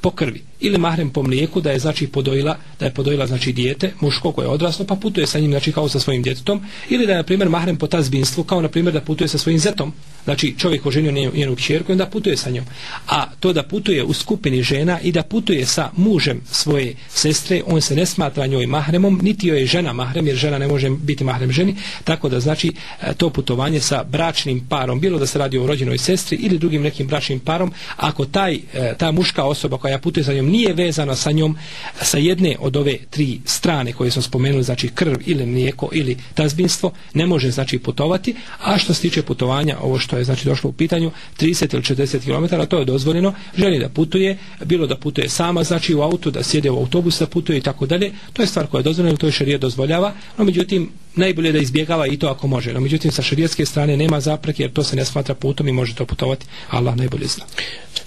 po krvi ili mahrem po mlijeku da je znači podojila da je podojila znači dijete muško koje je odraslo pa putuje sa njim znači kao sa svojim djetetom ili da je na primjer mahrem po tazbinstvu kao na primjer da putuje sa svojim zetom. Znači čovjek oženio njenu, njenu kćerku i onda putuje sa njom. A to da putuje u skupini žena i da putuje sa mužem svoje sestre on se ne smatra njoj mahremom niti joj je žena mahrem jer žena ne može biti mahrem ženi. Tako da znači e, to putovanje sa bračnim parom bilo da se radi o rođenoj sestri ili drugim nekim bračnim parom ako taj e, ta muška osoba koja putuje sa njom nije vezana sa njom sa jedne od ove tri strane koje smo spomenuli znači krv ili mlijeko ili tazbinstvo ne može znači putovati. A što se tiče putovanja ovo što je znači došlo u pitanju 30 ili 40 km to je dozvoljeno. Želi da putuje bilo da putuje sama znači u auto da sjede u autobus da putuje i tako dalje. To je stvar koja je dozvoljena to je šarija dozvoljava. No međutim najbolje da izbjegava i to ako može. No međutim sa šarijetske strane nema zapreke jer to se ne smatra putom i može to putovati. Allah najbolje zna.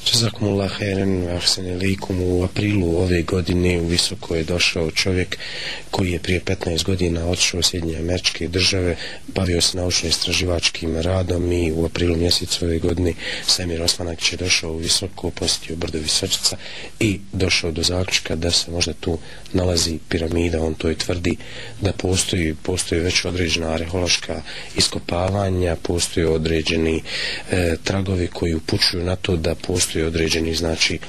Čezakumullah khairan wa ahsan u aprilu ove godine u visoko je došao čovjek koji je prije 15 godina odšao u Sjedinje američke države, bavio se naučno-istraživačkim radom i u aprilu mjesecu ove godine Samir Osmanakić je došao u visoko, posjetio brdo Visočica i došao do zaključka da se možda tu nalazi piramida, on to i tvrdi da postoji, postoji postoji već određena arheološka iskopavanja, postoje određeni e, tragovi koji upućuju na to da postoji određeni znači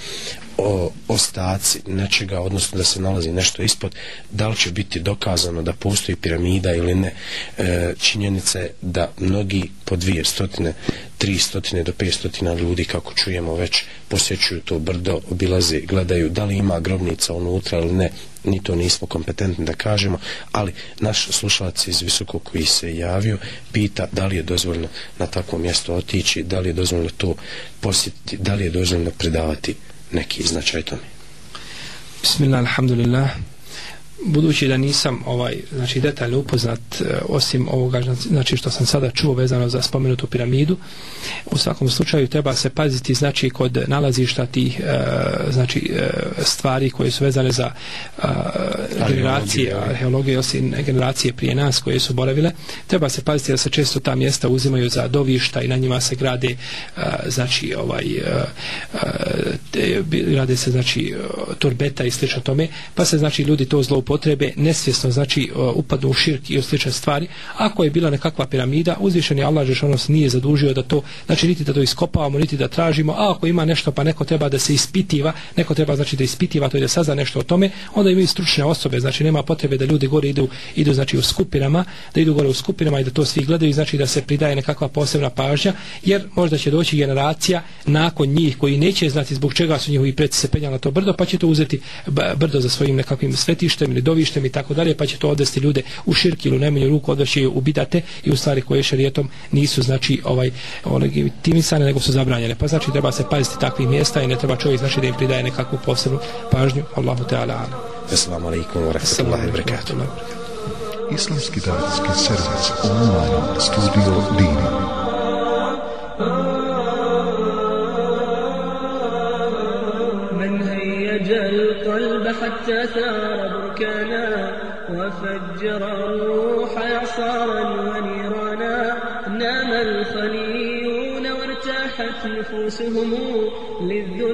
o, ostaci nečega, odnosno da se nalazi nešto ispod, da li će biti dokazano da postoji piramida ili ne. E, činjenice da mnogi po dvije stotine, tri stotine do pet stotina ljudi, kako čujemo već, posjećuju to brdo, obilaze, gledaju da li ima grobnica unutra ili ne, ni to nismo kompetentni da kažemo, ali naš slušalac iz visokog koji se javio pita da li je dozvoljno na takvo mjesto otići, da li je dozvoljno to posjetiti, da li je dozvoljno predavati neki značaj tome. Bismillah, alhamdulillah budući da nisam ovaj znači detaljno upoznat e, osim ovoga znači što sam sada čuo vezano za spomenutu piramidu u svakom slučaju treba se paziti znači kod nalazišta tih e, znači e, stvari koje su vezane za generacije arheologije osim generacije prije nas koje su boravile. Treba se paziti da se često ta mjesta uzimaju za dovišta i na njima se grade znači ovaj te, rade se znači turbeta i slično tome pa se znači ljudi to zlo potrebe nesvjesno znači upadnu u širk i slične stvari. Ako je bila nekakva piramida uzvišeni Allah Žešanos nije zadužio da to znači niti da to iskopavamo niti da tražimo a ako ima nešto pa neko treba da se ispitiva neko treba znači da ispitiva to i da sazna nešto o tome onda imaju stručne osobe znači nema potrebe da ljudi gore idu idu znači u skupinama da idu gore u skupinama i da to svi gledaju znači da se pridaje nekakva posebna pažnja jer možda će doći generacija nakon njih koji neće znati zbog čega su njihovi preci se penjali na to brdo pa će to uzeti brdo za svojim nekakvim svetištem ili dovištem i tako dalje, pa će to odvesti ljude u širk ili u najmanju ruku odveći u bidate i u stvari koje šarijetom nisu znači ovaj legitimisane nego su zabranjene. Pa znači treba se paziti takvih mjesta i ne treba čovjek znači da im pridaje nekakvu posebnu pažnju. Allahu Teala. Assalamu alaikum wa rahmatullahi wa barakatuh. Islamski davetski servis online studio Dini.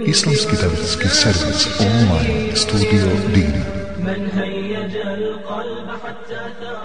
Islamski davetski servis online studio Dini من هيج القلب حتى ثار بركانا